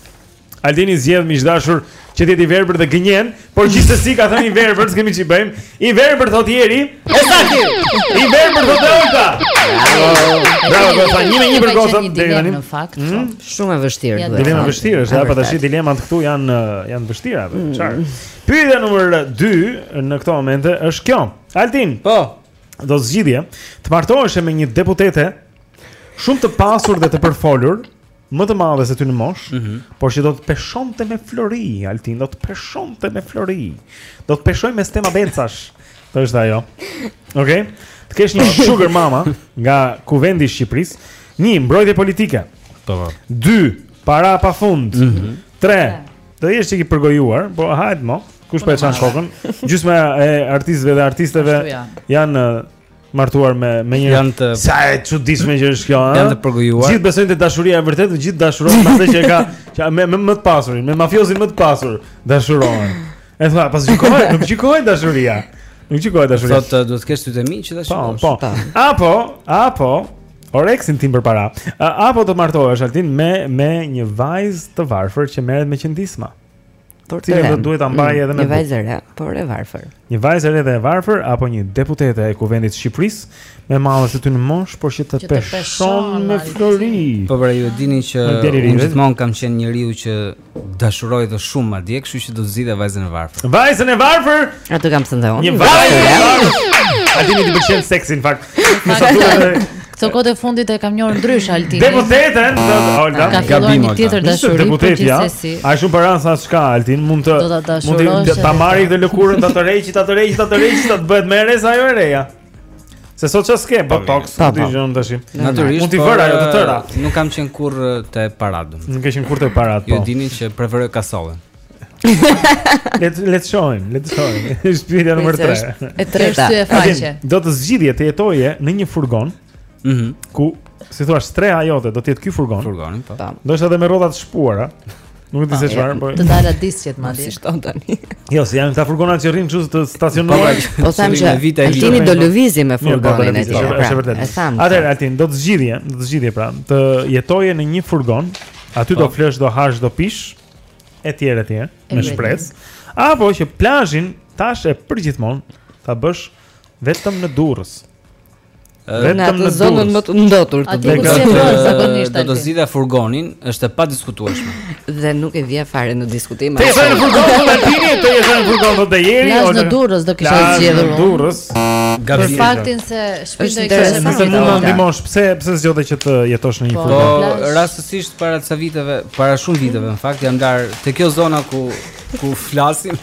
Altini zgjedh, miq të dashur, që të jetë i verbër dhe gënjen, por gjithsesi ka thënë i verbër, s'kemi ç'i bëjmë. I verbër thotë Jeri. I verbër thotë Olga. Bravo, do të një me një për gotën deri tani. Në fakt, hmm? po, shumë e vështirë duhet. Dilema e vështirë, është apo tash dilemat këtu janë janë vështira apo hmm. çfarë? Pyetja numër 2 në këtë moment është kjo. Altin. Po. Do zgjidhje. Të martoheshe me një deputete Shumë të pasur dhe të përfolur, më të madhe se ty në moshë, mm -hmm. por që do të peshonte me flori, Altin, do të peshonte me flori, do të peshoj me stema bencash, të është ajo. Okej? Okay? Të kesh një sugar mama nga Kuvendi i Shqipërisë, një, mbrojtje politike, të po, po. dy, para pafund, mm -hmm. tre, do jesh çik i përgojuar, po hajt mo, kush po e çan kokën, gjysma e artistëve dhe artisteve janë martuar me me një janë të sa e çuditshme që është kjo, ëh. Janë të përgojuar. Gjithë besojnë te dashuria e vërtetë, të gjithë dashurohen me atë që e ka, që me me më të pasurin, me mafiozin më të pasur dashurohen. E thua, po s'gjykohet, nuk gjykohet dashuria. Nuk gjykohet dashuria. Sot do të kesh ty të mi që tash. Po, po. po. Apo, apo Oreksin tim përpara. Apo do të martohesh Altin me me një vajzë të varfër që merret me qëndisma. Por të cilën do duhet ta mbaje mm, edhe me një vajzë e re, por e varfër. Një vajzë e re dhe e varfër apo një deputete e Kuvendit të Shqipërisë më e madhe se ty në moshë, por që të peshon me flori. Po pra ju e dini që unë gjithmonë kam qenë njeriu që dashuroj dhe shumë madje, kështu që do të zgjidhja vajzën e varfër. Vajzën e varfër? Atë kam thënë unë. Një vajzë. Altinit i pëlqen seksi në fakt? Me sa duket Këto kohët e fundit e kam njohur ndryshe Altinin. Deputetën, Alta. Ka filluar një tjetër dashuri. Deputetja, aq shumë para saqë Altin mund të mund të ta marrë këtë lëkurën ta tërheqë, ta tërheqë, ta tërheqë, të bëhet më e re se ajo e reja. Se sot çka s'ke, botoks po ti jon tash. Natyrisht. Mund t'i, po, vërë ajo të tëra. Nuk kam qenë kurrë te paratë. Nuk ke qenë kurrë te paratë. Ju po. e dini që preferoj kasollën. Le të le të shohim, le të shohim. Është pyetja nr. 3. E treta. Është te faqja. Do të zgjidhje të jetoje në një furgon. Mhm. Mm ku si thua streha jote do të jetë ky furgon? Furgon, po. Ndoshta edhe me rrota të shpuara. Nuk e di se çfarë, po. Të dala disqet madje. Shton tani. Jo, si janë këta furgona që rrin kështu të stacionuar. Po, po them që Altini do lëvizë me po, po, furgonin e tij. Pra, është vërtet. Atëherë Altin, do të zgjidhje, do të zgjidhje pra, të jetoje në një furgon, aty do flesh, do hash, do pish. etj etj me shpresë apo që plazhin tash e përgjithmonë ta bësh vetëm në Durrës vetëm në zonën më të ndotur ta bësh. Do të zgjidhja furgonin, është e padiskutueshme. Dhe nuk e vija fare në diskutim. Të jeni në furgon të Martini, të jeni në furgon të Dejeri. Në Durrës do kisha zgjedhur. Në Durrës. Për faktin se Është interesant. Mund të më ndihmosh pse pse zgjodhe që të jetosh në një po, furgon. Po, rastësisht para ca viteve, para shumë viteve në fakt, jam larë te kjo zona ku ku flasim.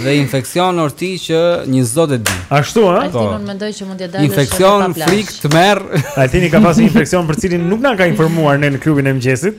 Dhe infeksion o ti që një zot e di. Ashtu ë? E thonë unë mendoj që mund të dalësh. Infeksion frikë tmerr. Altini ka pasur infeksion për cilin nuk na ka informuar ne në klubin e mëngjesit.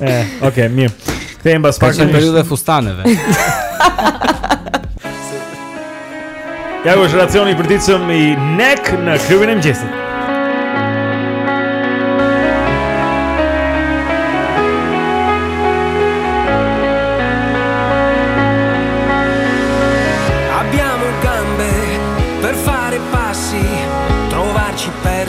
Eh, okay, mirë. Kthehem pas pak në periudhën e fustaneve. Ja ushtrimi juaj racioni i përditshëm i Nek në klubin e mëngjesit.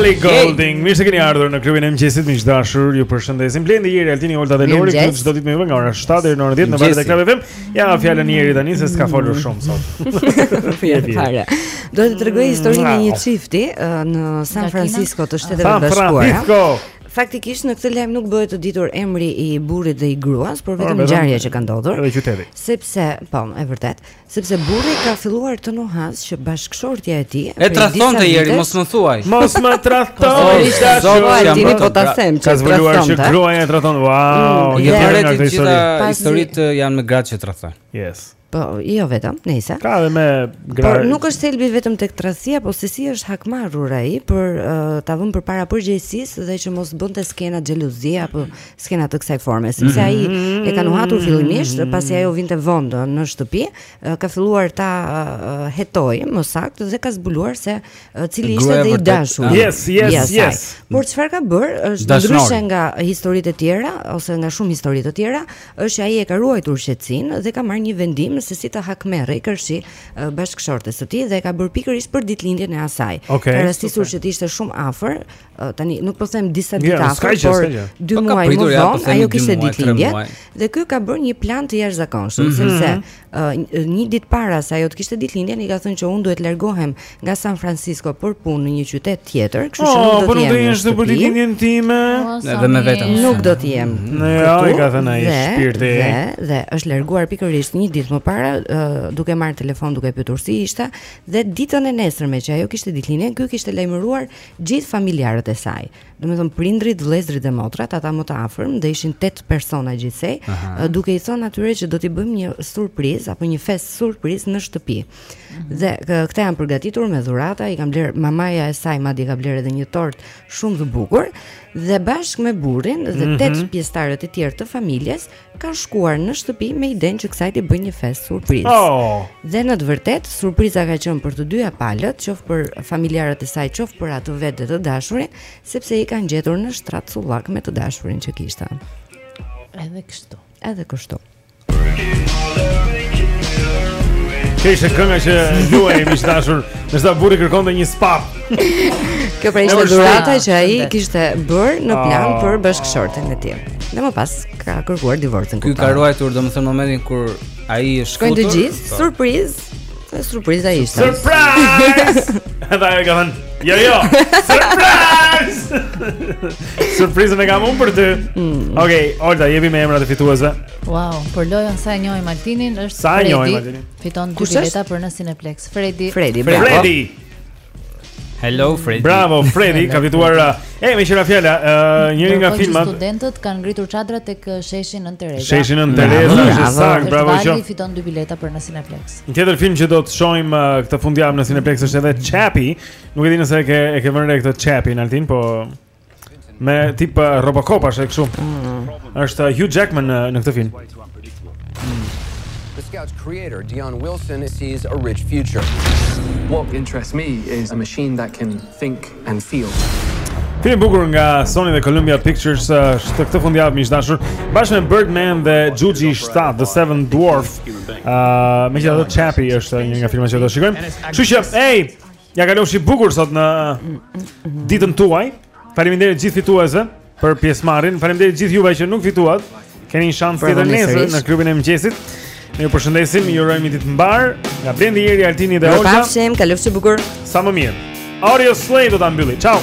Ellie Goulding. Mirë se keni ardhur në klubin e mëngjesit, miq të dashur. Ju përshëndesin Blendi, Jeri, Altini, Olta dhe Lori, çdo ditë me juve nga ora 7 deri në orën 10 në valët e Club FM. Ja, fjalën Jerit tani, se s'ka mm. folur shumë sot. Fjalë fare. Do t'ju tregoj historinë mm, e një çifti në San Francisco të Shteteve të Bashkuara. San Francisco! Faktikisht në këtë lajm nuk bëhet i ditur emri i burrit dhe i gruas, por vetëm ngjarja që ka ndodhur. Edhe qyteti. Sepse, po, e vërtet, sepse burri ka filluar të nuhasë që bashkëshortja e tij e tradhtonte Jeri mos më thuaj mos më tradhton po ti po ta them ka zbuluar që gruaja e tradhton wow mm, vërtet gjithë historitë janë me gratë që tradhtojnë yes po jo vetëm nëse ka edhe me gratë por nuk është thelbi vetëm tek tradhtia po se si është hakmarrur ai për uh, ta vënë përpara përgjegjësisë dhe që mos bënte skena xhelozie apo skena të kësaj forme sepse ai e ka nuhatur fillimisht pasi ajo vinte vonë në shtëpi ka filluar ta hetojë më saktë dhe ka zbuluar se cili ishte dhe i dashur. Yes, yes, yes. Por çfarë ka bërë, është ndryshe nga historitë e tjera ose nga shumë histori të tjera, është që ai e ka ruajtur qetësinë dhe ka marrë një vendim se si të hakmerret karshi bashkëshortes së tij dhe e ka bërë pikërisht për ditëlindjen e asaj. Ka rastisur që të ishte shumë afër, tani nuk po them disa ditë yeah, afër, por s'ka çe. dy po muaj më vonë po ajo kishte ditëlindje dhe ky ka bërë një plan të jashtëzakonshëm, mm -hmm. sepse uh, një ditë para se ajo të kishte ditëlindjen, i ka thënë që unë duhet largohem nga San Francisco për punë në një qytet tjetër, kështu që oh, nuk do po të jem. Po nuk do të për ditëlindjen time, oh, edhe me vetëm. Nuk do të jem. Mhm. Jo, i ka thënë ai shpirti. Dhe, dhe është larguar pikërisht një ditë më përpara, uh, duke marrë telefon duke pyetur si ishte dhe ditën e nesërme që ajo kishte ditëlindjen, ky kishte lajmëruar Gjithë familjarët e saj, domethënë prindërit, vëllezërit dhe motrat, ata më të afërm, dhe ishin 8 persona gjithsej, duke i thënë atyre që do t'i bëjmë një surprizë, apo një festë surprizë në shtëpi. Mhm. Dhe këta janë përgatitur me dhurata, i kanë blerë, mamaja e saj madje ka blerë edhe një tortë shumë të bukur, dhe bashkë me burrin dhe 8 mhm. pjesëtarët e tjerë të familjes, kanë shkuar në shtëpi me idenë që kësaj t'i bëjnë një festë surprizë. Oh. Dhe në të vërtetë, surpriza ka qenë për të dyja palët, qoftë për familjarët e saj, qoftë për atë vetë dhe të dashurin, sepse i kanë gjetur në shtrat cullak me të dashurin që kishte. Edhe kështu. Edhe kështu. Kjo është kënga që luan i mishtashur Në shta burri kërkon dhe një spap Kjo pra ishte dhurata që ai kishte bërë në plan ah. për bashkëshorten e tij. Dhe më pas ka kërkuar divorcin këtu. Ky ka ruajtur domethënë momentin kur ai është shkuar. Shkojnë të gjithë, po. surprizë. Një surprizë ai ishte. Surprise! Ata e kanë thënë. Jo, jo. Surprise! Surprizën e kam unë për ty. Mm. Okej, Olta, jepi me emrat e fituesve. Wow, për lojën sa e njoh Martinin është Sa e njoh Martinin? Fiton dy bileta për në Cineplex. Fredi. Fredi. Fredi. Hello Freddy. Bravo Freddy, ka fituar. Eh, meqë ra fjala, uh, njëri nga filmat. Studentët kanë ngritur çadra tek eh, sheshi Nën Tereza. Sheshi Nën Tereza, është saktë, bravo që. Freddy fiton dy bileta për në Cineplex. Një tjetër film që do të shohim uh, këtë fundjavë në Cineplex është edhe Chappie. Nuk e di nëse e ke e ke vënë re këtë Chappie-n Altin, po Me tip uh, Robocop ashtu e kështu mm. është uh, Hugh Jackman në, në këtë film The Scouts' creator, Deon Wilson, sees a rich future. What interests me is a machine that can think and feel. Film i bukur nga Sony dhe Columbia Pictures uh, është këtë fundjavë miq të dashur, bashkë me Birdman dhe Xhuxhi i 7 The Seventh Dwarf. Ëh, uh, megjithatë Chappie është një nga filmat që do të shikojmë. Kështu që, hey, Ja kalofshi bukur sot në ditën tuaj. Faleminderit gjithë fituesve për pjesëmarrjen. Faleminderit gjithë juve që nuk fituat. Keni një shans tjetër nesër në klubin e mëngjesit. Ne ju përshëndesim, ju urojmë një ditë të mbarë. Nga Blendi, Eri, Altini dhe Olga. Ju pafshim, kalofshi bukur. Sa më mirë. Audioslave do ta mbylli. Ciao.